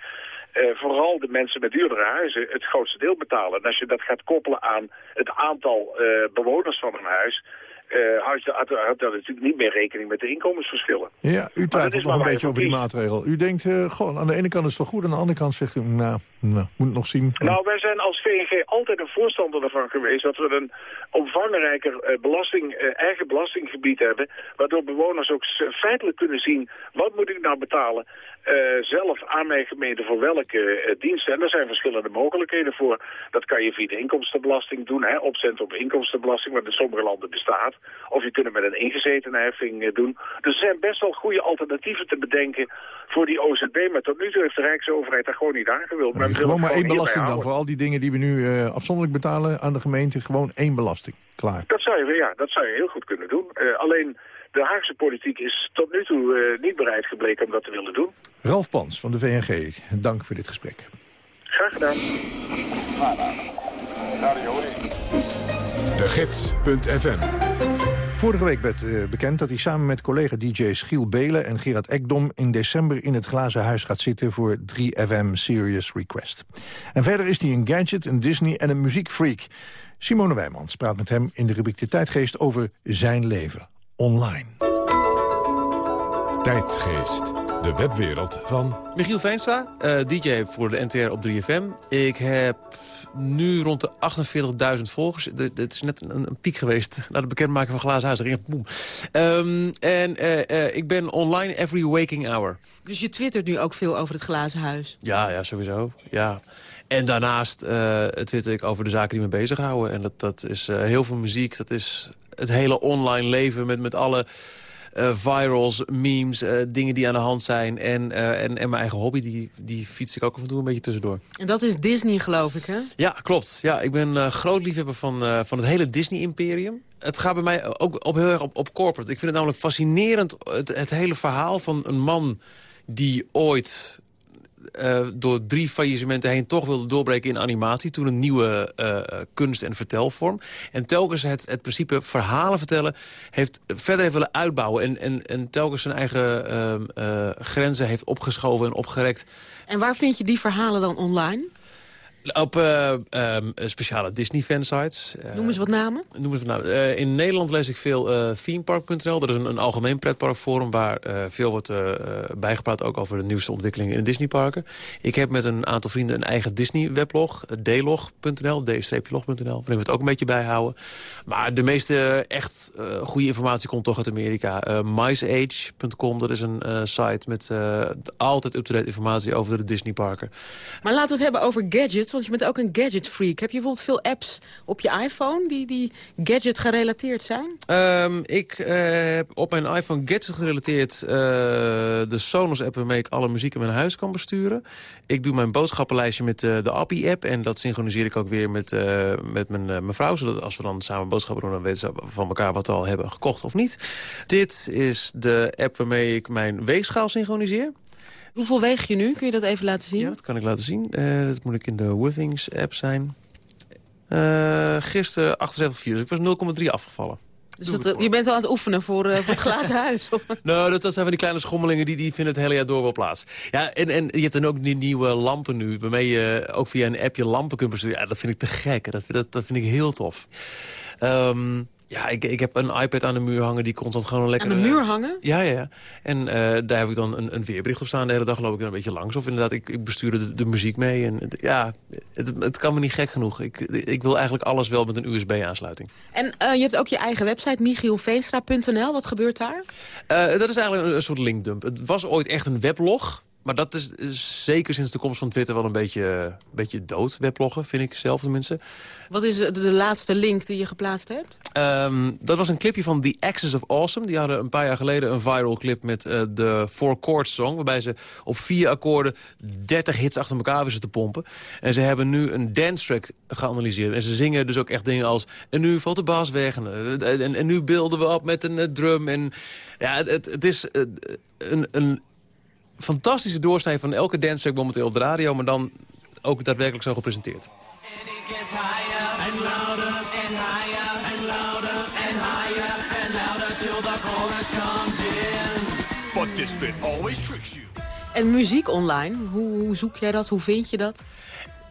eh, vooral de mensen met duurdere huizen het grootste deel betalen. En als je dat gaat koppelen aan het aantal eh, bewoners van een huis, eh houdt dat natuurlijk niet meer rekening met de inkomensverschillen. Ja, u twijfelt nog een beetje over die maatregel. U denkt, eh, gewoon, aan de ene kant is het wel goed... aan de andere kant zegt u, nou, nou moet het nog zien. Nou, wij zijn als VNG altijd een voorstander ervan geweest dat we een omvangrijker eh, belasting, eh, eigen belastinggebied hebben, waardoor bewoners ook feitelijk kunnen zien wat moet ik nou betalen eh, zelf aan mijn gemeente voor welke eh, diensten. En daar zijn verschillende mogelijkheden voor. Dat kan je via de inkomstenbelasting doen, hè, opzetten op inkomstenbelasting, wat in sommige landen bestaat. Of je kunt het met een ingezetenheffing eh, doen. Dus er zijn best wel goede alternatieven te bedenken voor die OZB. Maar tot nu toe heeft de Rijksoverheid daar gewoon niet. Maar we willen Gewoon maar één belasting dan. Voor al die dingen die we nu afzonderlijk betalen aan de gemeente. Gewoon één belasting. Klaar. Dat zou je, ja, dat zou je heel goed kunnen doen. Alleen de Haagse politiek is tot nu toe eh, niet bereid gebleken om dat te willen doen. Ralf Pans van de VNG, dank voor dit gesprek. Graag gedaan. De Gids.fm Vorige week werd eh, bekend dat hij samen met collega-dj's Giel Belen en Gerard Ekdom... in december in het Glazen Huis gaat zitten voor 3FM Serious Request. En verder is hij een gadget, een Disney en een muziekfreak. Simone Wijmans praat met hem in de rubriek De Tijdgeest over zijn leven online. Tijdgeest, de webwereld van... Michiel Veenstra, eh, DJ voor de NTR op 3FM. Ik heb nu rond de 48.000 volgers. Het is net een, een piek geweest na de bekendmaking van Glazen Huis. Ging boem. Ehm, en eh, eh, ik ben online every waking hour. Dus je twittert nu ook veel over het glazen huis. Ja, ja, sowieso. Ja. En daarnaast eh twitter ik over de zaken die me bezighouden. En dat, dat is eh, heel veel muziek. Dat is het hele online leven met, met alle eh, virals, memes, eh, dingen die aan de hand zijn. En, eh, en, en mijn eigen hobby, die, die fiets ik ook af en toe een beetje tussendoor. En dat is Disney, geloof ik, hè? Ja, klopt. Ja, ik ben groot liefhebber van, van het hele Disney-imperium. Het gaat bij mij ook op, heel erg op, op corporate. Ik vind het namelijk fascinerend, het, het hele verhaal van een man... die ooit eh, door drie faillissementen heen toch wilde doorbreken in animatie. Toen een nieuwe eh, kunst- en vertelvorm. En telkens het, het principe verhalen vertellen heeft verder heeft willen uitbouwen. En, en, en telkens zijn eigen ehm, eh, grenzen heeft opgeschoven en opgerekt. En waar vind je die verhalen dan online? Op eh, ehm, speciale Disney-fansites. Eh, Noem eens wat namen. Noem eens wat namen. Eh, in Nederland lees ik veel themepark.nl. Dat is een, een algemeen pretparkforum waar veel wordt bijgepraat... ook over de nieuwste ontwikkelingen in de Disneyparken. Ik heb met een aantal vrienden een eigen Disney-weblog. dlog.nl, d-log.nl. Waarin we het ook een beetje bijhouden. Maar de meeste echt goede informatie komt toch uit Amerika. Miceage.com, dat is een site met altijd up-to-date informatie over de Disneyparken. Maar laten we het hebben over gadgets, want je bent ook een gadget-freak. Heb je bijvoorbeeld veel apps op je iPhone die, die gadget-gerelateerd zijn? Ehm, ik eh, heb op mijn iPhone Gadget gerelateerd eh, de Sonos-app... waarmee ik alle muziek in mijn huis kan besturen. Ik doe mijn boodschappenlijstje met eh, de Appie-app... en dat synchroniseer ik ook weer met, met mijn, eh, mijn vrouw... zodat als we dan samen boodschappen doen... dan weten ze van elkaar wat we al hebben gekocht of niet. Dit is de app waarmee ik mijn weegschaal synchroniseer. Hoeveel weeg je nu? Kun je dat even laten zien? Ja, dat kan ik laten zien. Eh, dat moet ik in de Withings-app zijn. Eh gisteren 78,4, dus ik was 0,3 afgevallen. Dus dat, eh, je bent al aan het oefenen voor, voor het glazen huis. Nou, dat, dat zijn van die kleine schommelingen die, die vinden het hele jaar door wel plaats. Ja, en, en je hebt dan ook die nieuwe lampen nu, waarmee je ook via een app je lampen kunt besturen. Ja, dat vind ik te gek. Dat, dat, dat vind ik heel tof. Ehm, ja, ik, ik heb een iPad aan de muur hangen die constant gewoon lekker... Aan de muur hangen? Ja, ja, ja. En eh, daar heb ik dan een, een weerbericht op staan. De hele dag loop ik er een beetje langs. Of inderdaad, ik, ik bestuur de, de muziek mee. En het- ja, het, het kan me niet gek genoeg. Ik, ik wil eigenlijk alles wel met een USB-aansluiting. En eh, je hebt ook je eigen website, michielveenstra.nl. Wat gebeurt daar? Eh, dat is eigenlijk een, een soort linkdump. Het was ooit echt een weblog. Maar dat is, is zeker sinds de komst van Twitter wel een beetje, beetje dood, webloggen, vind ik zelf tenminste. Wat is de, de laatste link die je geplaatst hebt? Ehm, dat was een clipje van The Axis of Awesome. Die hadden een paar jaar geleden een viral clip met eh, de Four Chords song... waarbij ze op vier akkoorden 30 hits achter elkaar wisten te pompen. En ze hebben nu een dance track geanalyseerd. En ze zingen dus ook echt dingen als... en nu valt de bas weg en, eh, en, en nu beelden we op met een eh, drum. En, ja, het, het, is eh, een... een fantastische doorsnee van elke dance momenteel op de radio... maar dan ook daadwerkelijk zo gepresenteerd. En muziek online, hoe, hoe zoek jij dat? Hoe vind je dat?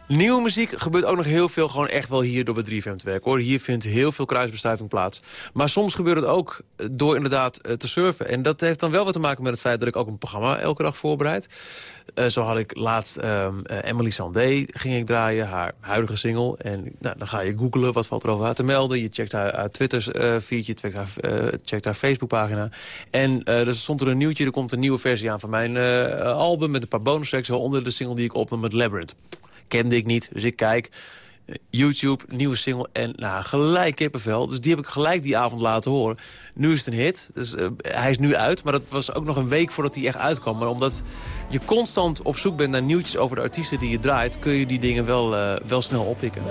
Nieuwe muziek gebeurt ook nog heel veel gewoon echt wel hier door bij 3FM te werken. Hoor. Hier vindt heel veel kruisbestuiving plaats. Maar soms gebeurt het ook door inderdaad eh, te surfen. En dat heeft dan wel wat te maken met het feit dat ik ook een programma elke dag voorbereid. Uh, zo had ik laatst um, Emily Sandé ging ik draaien, haar huidige single. En nou, dan ga je googlen, wat valt er over haar te melden. Je checkt haar, haar Twitter-feed, je checkt haar, uh, checkt haar Facebook-pagina. En er stond er een nieuwtje, er komt een nieuwe versie aan van mijn album... met een paar bonus tracks, onder de single die ik opnam met Labyrinth kende ik niet. Dus ik kijk, YouTube, nieuwe single en nou, gelijk kippenvel. Dus die heb ik gelijk die avond laten horen. Nu is het een hit. Dus, uh, hij is nu uit, maar dat was ook nog een week voordat hij echt uitkwam. Maar omdat je constant op zoek bent naar nieuwtjes over de artiesten die je draait... kun je die dingen wel, uh, wel snel oppikken.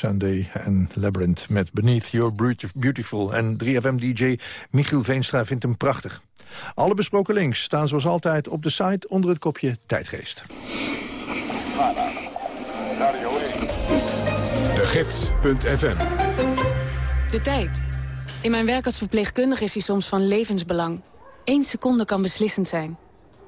Sandé en Labyrinth met Beneath Your Beautif- Beautiful. En 3FM-dj Michiel Veenstra vindt hem prachtig. Alle besproken links staan zoals altijd op de site onder het kopje Tijdgeest. De Gids.fm De tijd. In mijn werk als verpleegkundige is die soms van levensbelang. Eén seconde kan beslissend zijn.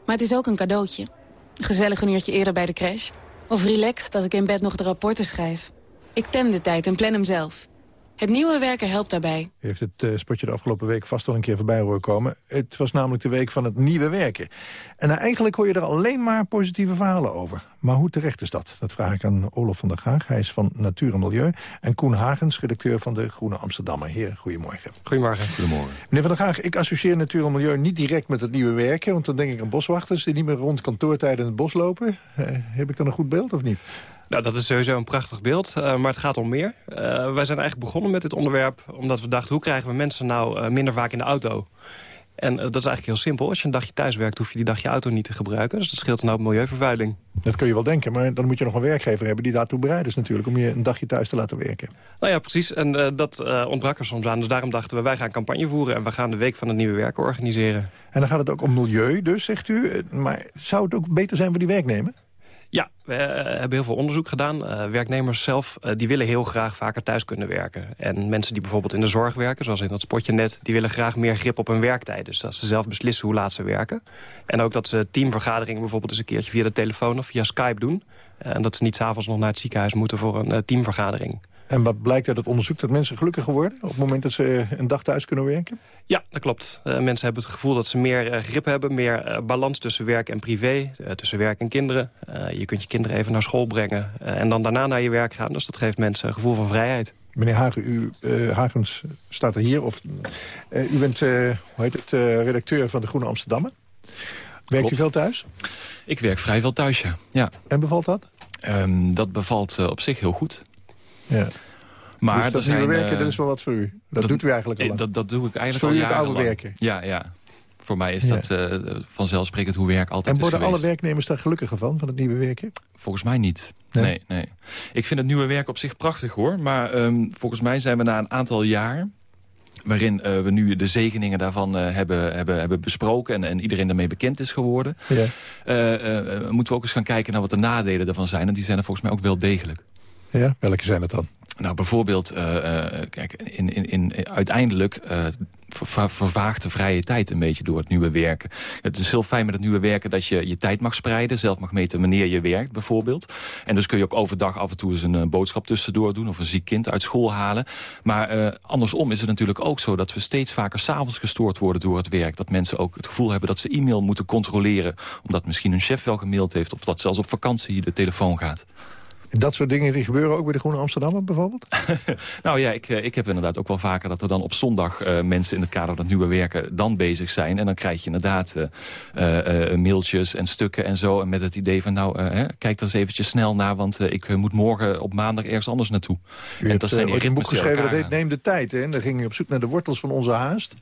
Maar het is ook een cadeautje. Gezellig een uurtje eerder bij de crash. Of relaxed als ik in bed nog de rapporten schrijf. Ik tem de tijd en plan hem zelf. Het nieuwe werken helpt daarbij. U heeft het eh, spotje de afgelopen week vast al een keer voorbij horen komen. Het was namelijk de week van het nieuwe werken. En nou, eigenlijk hoor je er alleen maar positieve verhalen over. Maar hoe terecht is dat? Dat vraag ik aan Olof van der Gaag. Hij is van Natuur en Milieu. En Koen Hagens, redacteur van de Groene Amsterdammer. Heer, goedemorgen. Goedemorgen. Goedemorgen. Meneer van der Gaag, ik associeer Natuur en Milieu niet direct met het nieuwe werken. Want dan denk ik aan boswachters die niet meer rond kantoortijden in het bos lopen. Eh, heb ik dan een goed beeld of niet? Nou, dat is sowieso een prachtig beeld, uh, maar het gaat om meer. Uh, wij zijn eigenlijk begonnen met dit onderwerp omdat we dachten... hoe krijgen we mensen nou uh, minder vaak in de auto? En dat is eigenlijk heel simpel. Als je een dagje thuis werkt, hoef je die dag je auto niet te gebruiken. Dus dat scheelt een hoop milieuvervuiling. Dat kun je wel denken, maar dan moet je nog een werkgever hebben... die daartoe bereid is natuurlijk, om je een dagje thuis te laten werken. Nou ja, precies. En dat ontbrak er soms aan. Dus daarom dachten we, wij gaan campagne voeren... en we gaan de Week van het Nieuwe Werken organiseren. En dan gaat het ook om milieu dus, zegt u. Maar zou het ook beter zijn voor die werknemer? Ja, we hebben heel veel onderzoek gedaan. Uh, werknemers zelf uh, die willen heel graag vaker thuis kunnen werken. En mensen die bijvoorbeeld in de zorg werken, zoals in dat spotje net... die willen graag meer grip op hun werktijd. Dus dat ze zelf beslissen hoe laat ze werken. En ook dat ze teamvergaderingen bijvoorbeeld eens een keertje via de telefoon... of via Skype doen. En dat ze niet s'avonds nog naar het ziekenhuis moeten voor een teamvergadering. En wat blijkt uit het onderzoek dat mensen gelukkiger worden... op het moment dat ze een dag thuis kunnen werken? Ja, dat klopt. Uh, mensen hebben het gevoel dat ze meer uh, grip hebben... meer uh, balans tussen werk en privé, tussen werk en kinderen. je kunt je kinderen even naar school brengen... en dan daarna naar je werk gaan. Dus dat geeft mensen een gevoel van vrijheid. Meneer Hagen, u, Hagens staat er hier. Of, u bent hoe heet het, redacteur van de Groene Amsterdammer. Werkt u veel thuis? Ik werk vrij veel thuis, ja. ja. En bevalt dat? Ehm, dat bevalt eh, op zich heel goed. Ja. Maar dus dat zijn, nieuwe werken, eh, dat is wel wat voor u. Dat, doet u eigenlijk al eh, lang. Dat, dat doe ik eigenlijk Voor al het oude werken? Ja, ja. Voor mij is Ja. dat eh, vanzelfsprekend hoe werk altijd En worden is alle werknemers daar gelukkiger van, van het nieuwe werken? Volgens mij niet. Nee? Nee? nee, Ik vind het nieuwe werk op zich prachtig hoor. Maar ehm, volgens mij zijn we na een aantal jaar waarin eh, we nu de zegeningen daarvan eh, hebben, hebben, hebben besproken... En, en iedereen daarmee bekend is geworden... Ja. eh, eh, moeten we ook eens gaan kijken naar wat de nadelen daarvan zijn. En die zijn er volgens mij ook wel degelijk. Ja, welke zijn het dan? Nou, bijvoorbeeld, eh, eh, kijk, in, in, in, uiteindelijk eh, ver- vervaagt de vrije tijd een beetje door het nieuwe werken. Het is heel fijn met het nieuwe werken dat je je tijd mag spreiden. Zelf mag meten wanneer je werkt, bijvoorbeeld. En dus kun je ook overdag af en toe eens een boodschap tussendoor doen... of een ziek kind uit school halen. Maar andersom is het natuurlijk ook zo dat we steeds vaker... s'avonds gestoord worden door het werk. Dat mensen ook het gevoel hebben dat ze e-mail moeten controleren... omdat misschien hun chef wel gemaild heeft... of dat zelfs op vakantie de telefoon gaat. Dat soort dingen die gebeuren ook bij de Groene Amsterdammer bijvoorbeeld? Nou ja, ik, eh, ik heb inderdaad ook wel vaker dat er dan op zondag eh, mensen in het kader van het nieuwe werken dan bezig zijn. En dan krijg je inderdaad eh, mailtjes en stukken en zo. En met het idee van nou, hè, kijk er eens eventjes snel naar, want ik moet morgen op maandag ergens anders naartoe. U hebt zijn die een boek die geschreven dat heet Neem de Tijd. Hè? En daar ging u op zoek naar de wortels van onze haast.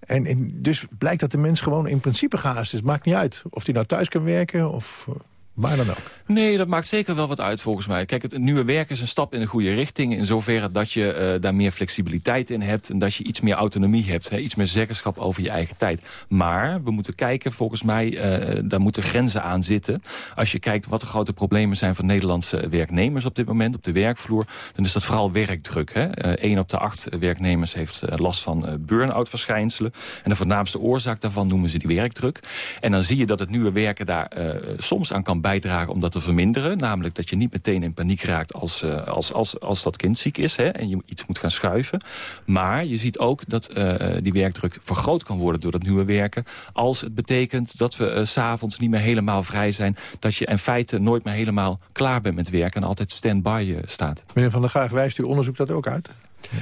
En, en dus blijkt dat de mens gewoon in principe gehaast is. Maakt niet uit of hij nou thuis kan werken of waar dan ook. Nee, dat maakt zeker wel wat uit volgens mij. Kijk, het, nieuwe werk is een stap in de goede richting... in zoverre dat je eh, daar meer flexibiliteit in hebt... en dat je iets meer autonomie hebt, hè, iets meer zeggenschap over je eigen tijd. Maar we moeten kijken, volgens mij, eh, daar moeten grenzen aan zitten. Als je kijkt wat de grote problemen zijn van Nederlandse werknemers op dit moment... op de werkvloer, dan is dat vooral werkdruk. Hè. Eh, Eén op de acht werknemers heeft eh, last van eh, burn-out verschijnselen. En de voornaamste oorzaak daarvan noemen ze die werkdruk. En dan zie je dat het nieuwe werken daar eh, soms aan kan bijdragen... om dat te verminderen. Namelijk dat je niet meteen in paniek raakt als, eh, als, als, als dat kind ziek is... Hè, en je iets moet gaan schuiven. Maar je ziet ook dat eh, die werkdruk vergroot kan worden door dat nieuwe werken... als het betekent dat we s s'avonds niet meer helemaal vrij zijn... dat je in feite nooit meer helemaal klaar bent met werken... en altijd stand-by eh, staat. Meneer Van der Graag, wijst uw onderzoek dat ook uit?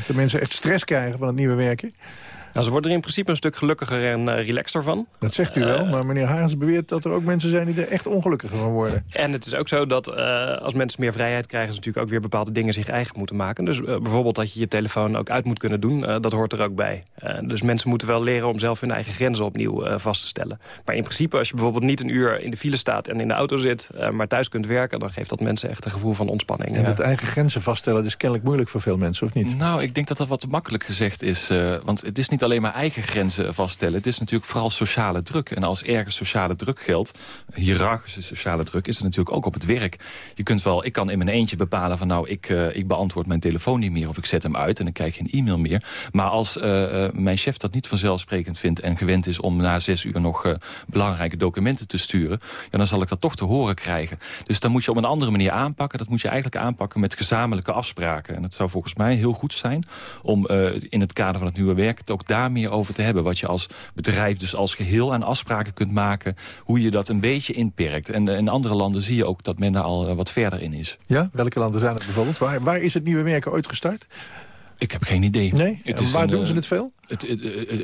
Dat mensen echt stress krijgen van het nieuwe werken? Nou, ze worden er in principe een stuk gelukkiger en eh, relaxter van. Dat zegt u wel, maar meneer Hagens beweert dat er ook mensen zijn die er echt ongelukkiger van worden. En het is ook zo dat eh, als mensen meer vrijheid krijgen... ze natuurlijk ook weer bepaalde dingen zich eigen moeten maken. Dus eh, bijvoorbeeld dat je je telefoon ook uit moet kunnen doen, eh, dat hoort er ook bij. Eh, dus mensen moeten wel leren om zelf hun eigen grenzen opnieuw eh, vast te stellen. Maar in principe, als je bijvoorbeeld niet een uur in de file staat... en in de auto zit, eh, maar thuis kunt werken... dan geeft dat mensen echt een gevoel van ontspanning. En dat eigen grenzen vaststellen is kennelijk moeilijk voor veel mensen, of niet? Nou, ik denk dat dat wat te makkelijk gezegd is. eh, want het is alleen maar eigen grenzen vaststellen. Het is natuurlijk vooral sociale druk. En als ergens sociale druk geldt, hiërarchische sociale druk... is het natuurlijk ook op het werk. Je kunt wel, ik kan in mijn eentje bepalen van... nou, ik, eh, ik beantwoord mijn telefoon niet meer of ik zet hem uit... en dan krijg je een e-mail meer. Maar als eh, eh, mijn chef dat niet vanzelfsprekend vindt... en gewend is om na zes uur nog belangrijke documenten te sturen... Ja, dan zal ik dat toch te horen krijgen. Dus dan moet je op een andere manier aanpakken. Dat moet je eigenlijk aanpakken met gezamenlijke afspraken. En het zou volgens mij heel goed zijn om in het kader van het nieuwe werk... het ook daar meer over te hebben. Wat je als bedrijf dus als geheel aan afspraken kunt maken... hoe je dat een beetje inperkt. En eh, in andere landen zie je ook dat men daar al eh, wat verder in is. Ja, welke landen zijn het bijvoorbeeld? Waar, waar is het nieuwe werken ooit gestart? Ik heb geen idee. Nee? Het En is waar een, doen eh, ze het veel? Het,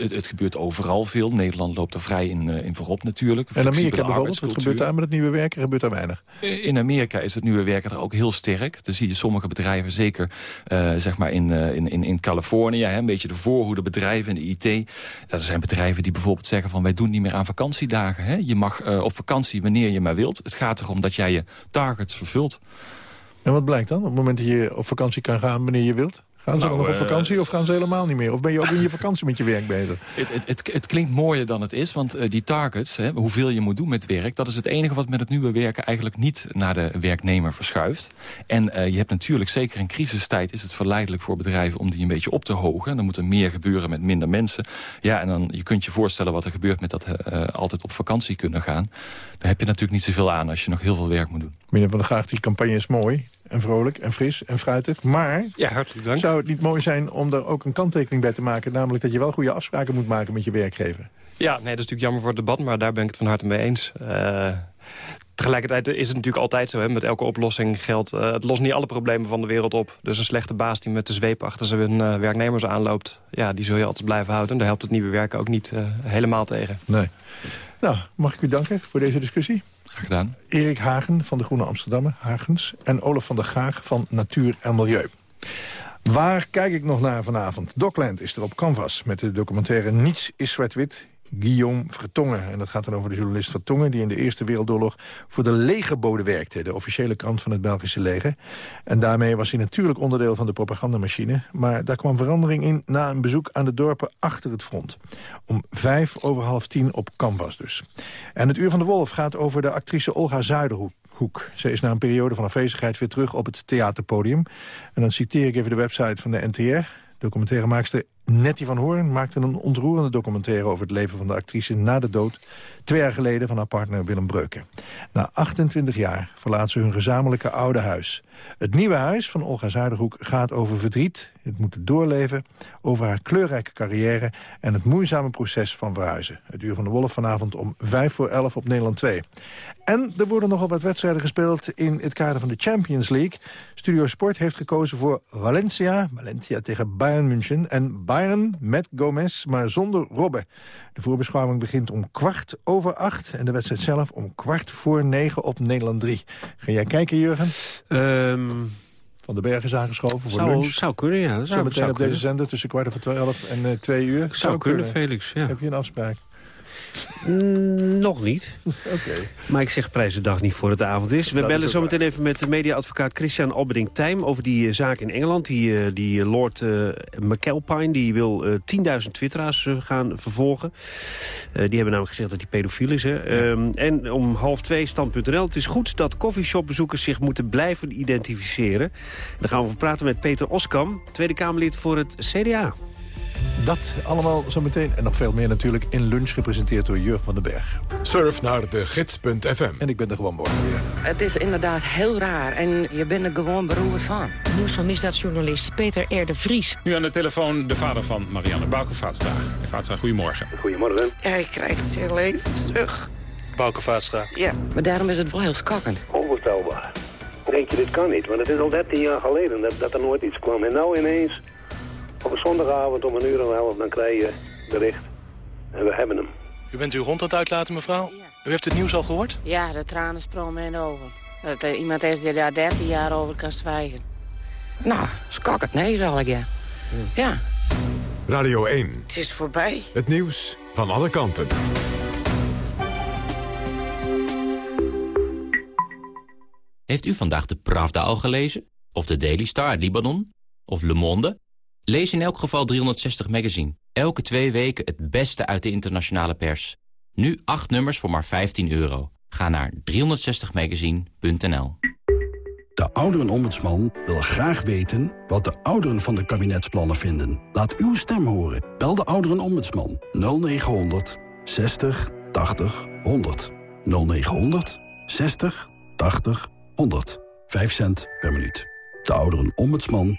het, het, gebeurt overal veel. Nederland loopt er vrij in, eh, in voorop natuurlijk. En Amerika bijvoorbeeld, wat gebeurt daar met het nieuwe werken? Gebeurt daar weinig? In Amerika is het nieuwe werken er ook heel sterk. Dan zie je sommige bedrijven, zeker eh, zeg maar in, eh, in, in, in Californië... Hè, een beetje de voorhoede bedrijven in de IT. Dat zijn bedrijven die bijvoorbeeld zeggen van... wij doen niet meer aan vakantiedagen. Hè. Je mag eh, op vakantie wanneer je maar wilt. Het gaat erom dat jij je targets vervult. En wat blijkt dan? Op het moment dat je op vakantie kan gaan wanneer je wilt? Gaan ze Nou, dan nog op eh, vakantie of gaan ze helemaal niet meer? Of ben je ook in je vakantie met je werk bezig? Het, het, het, het klinkt mooier dan het is, want eh, die targets, hè, hoeveel je moet doen met werk... dat is het enige wat met het nieuwe werken eigenlijk niet naar de werknemer verschuift. En eh, je hebt natuurlijk, zeker in crisistijd... is het verleidelijk voor bedrijven om die een beetje op te hogen. Dan moet er meer gebeuren met minder mensen. Ja, en dan je kunt je voorstellen wat er gebeurt met dat eh, altijd op vakantie kunnen gaan. Daar heb je natuurlijk niet zoveel aan als je nog heel veel werk moet doen. Meneer Van der Graag, die campagne is mooi en vrolijk en fris en fruitig. Maar Ja, hartelijk dank. zou het niet mooi zijn om daar ook een kanttekening bij te maken? Namelijk dat je wel goede afspraken moet maken met je werkgever. Ja, nee, dat is natuurlijk jammer voor het debat, maar daar ben ik het van harte mee eens. Eh, tegelijkertijd is het natuurlijk altijd zo, hè, met elke oplossing geldt... eh, het lost niet alle problemen van de wereld op. Dus een slechte baas die met de zweep achter zijn eh, werknemers aanloopt... ja, die zul je altijd blijven houden. En daar helpt het nieuwe werken ook niet helemaal tegen. Nee. Nou, mag ik u danken voor deze discussie? Gedaan. Erik Hagen van de Groene Amsterdammer, Hagens... en Olaf van der Gaag van Natuur en Milieu. Waar kijk ik nog naar vanavond? Dockland is er op Canvas met de documentaire Niets is zwart-wit. Guillaume Vertongen. En dat gaat dan over de journalist Vertongen... die in de Eerste Wereldoorlog voor de legerbode werkte... de officiële krant van het Belgische leger. En daarmee was hij natuurlijk onderdeel van de propagandamachine. Maar daar kwam verandering in na een bezoek aan de dorpen achter het front. Om vijf over half tien op Canvas dus. En het Uur van de Wolf gaat over de actrice Olga Zuiderhoek. Hoek. Ze is na een periode van afwezigheid weer terug op het theaterpodium. En dan citeer ik even de website van de NTR. Documentairemaakster Nettie van Hoorn maakte een ontroerende documentaire... over het leven van de actrice na de dood... twee jaar geleden van haar partner Willem Breuken. Na 28 jaar verlaat ze hun gezamenlijke oude huis. Het nieuwe huis van Olga Zuiderhoek gaat over verdriet... het moeten doorleven, over haar kleurrijke carrière... en het moeizame proces van verhuizen. Het Uur van de Wolf vanavond om 5 voor 11 op Nederland 2. En er worden nogal wat wedstrijden gespeeld in het kader van de Champions League. Studio Sport heeft gekozen voor Valencia. Valencia tegen Bayern München. En Bayern met Gomez, maar zonder Robben. De voorbeschouwing begint om kwart over acht. En de wedstrijd zelf om kwart voor negen op Nederland 3. Ga jij kijken, Jurgen? Van de Berg is aangeschoven voor Zou- lunch. zou kunnen, ja. Zometeen op kunnen. deze zender tussen kwart over twaalf en eh, twee uur. Zou kunnen, Felix, ja. Heb je een afspraak? Mm, nog niet. Oké. Maar ik zeg prijs de dag niet voor het avond is. We Dat bellen ook zo meteen even met de mediaadvocaat Christian Albeding-Tijm... over die eh, zaak in Engeland. Die, eh, die eh, Lord eh, McAlpine die wil eh 10.000 twitteraars gaan vervolgen. Die hebben namelijk gezegd dat hij pedofiel is. Hè. Ehm, en om half twee stand.nl. Het is goed dat coffeeshopbezoekers zich moeten blijven identificeren. Daar gaan we over praten met Peter Oskam, Tweede Kamerlid voor het CDA. Dat allemaal zometeen. En nog veel meer natuurlijk in lunch gepresenteerd door Jurgen van den Berg. Surf naar de gids.fm. En ik ben er gewoon morgen weer. Het is inderdaad heel raar en je bent er gewoon beroerd van. Nieuws van misdaadjournalist Peter R. de Vries. Nu aan de telefoon de vader van Marianne Bouke-Vaatstra. Meneer Vaatstra, goedemorgen. Goedemorgen. Hij krijgt zijn leven terug. Bouke Vaatstra. Ja, maar daarom is het wel heel schokkend. Onvoorstelbaar. Denk je, dit kan niet, want het is al 13 jaar geleden dat, dat er nooit iets kwam. En nou ineens, op een zondagavond om een uur en half, dan krijg je bericht. En we hebben hem. U bent uw hond aan het uitlaten, mevrouw? U heeft het nieuws al gehoord? Ja, de tranen sprongen in de ogen. Dat er iemand is die daar 13 jaar over kan zwijgen. Nou, schokkend, nee, zal ik ja. Ja, Radio 1. het is voorbij. Het nieuws van alle kanten. Heeft u vandaag de Pravda al gelezen? Of de Daily Star uit Libanon? Of Le Monde? Lees in elk geval 360 Magazine. Elke twee weken het beste uit de internationale pers. Nu acht nummers voor maar 15 euro. Ga naar 360magazine.nl De ouderenombudsman wil graag weten wat de ouderen van de kabinetsplannen vinden. Laat uw stem horen. Bel de ouderenombudsman 0900 60 80 100. 0900 60 80 100. 5 cent per minuut. De ouderenombudsman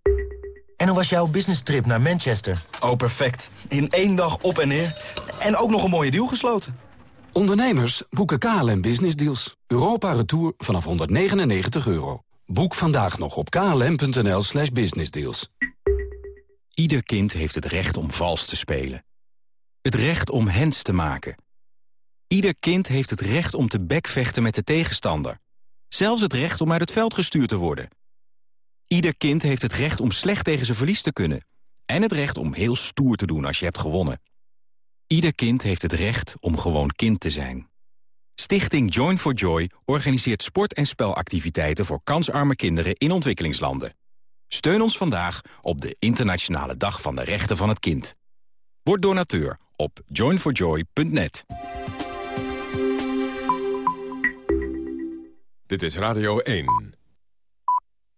En hoe was jouw business trip naar Manchester? Oh, perfect. In één dag op en neer. En ook nog een mooie deal gesloten. Ondernemers boeken KLM Business Deals. Europa Retour vanaf 199 euro. Boek vandaag nog op klm.nl slash businessdeals. Ieder kind heeft het recht om vals te spelen. Het recht om hens te maken. Ieder kind heeft het recht om te bekvechten met de tegenstander. Zelfs het recht om uit het veld gestuurd te worden. Ieder kind heeft het recht om slecht tegen zijn verlies te kunnen. En het recht om heel stoer te doen als je hebt gewonnen. Ieder kind heeft het recht om gewoon kind te zijn. Stichting Join for Joy organiseert sport- en spelactiviteiten... voor kansarme kinderen in ontwikkelingslanden. Steun ons vandaag op de Internationale Dag van de Rechten van het Kind. Word donateur op joinforjoy.net. Dit is Radio 1.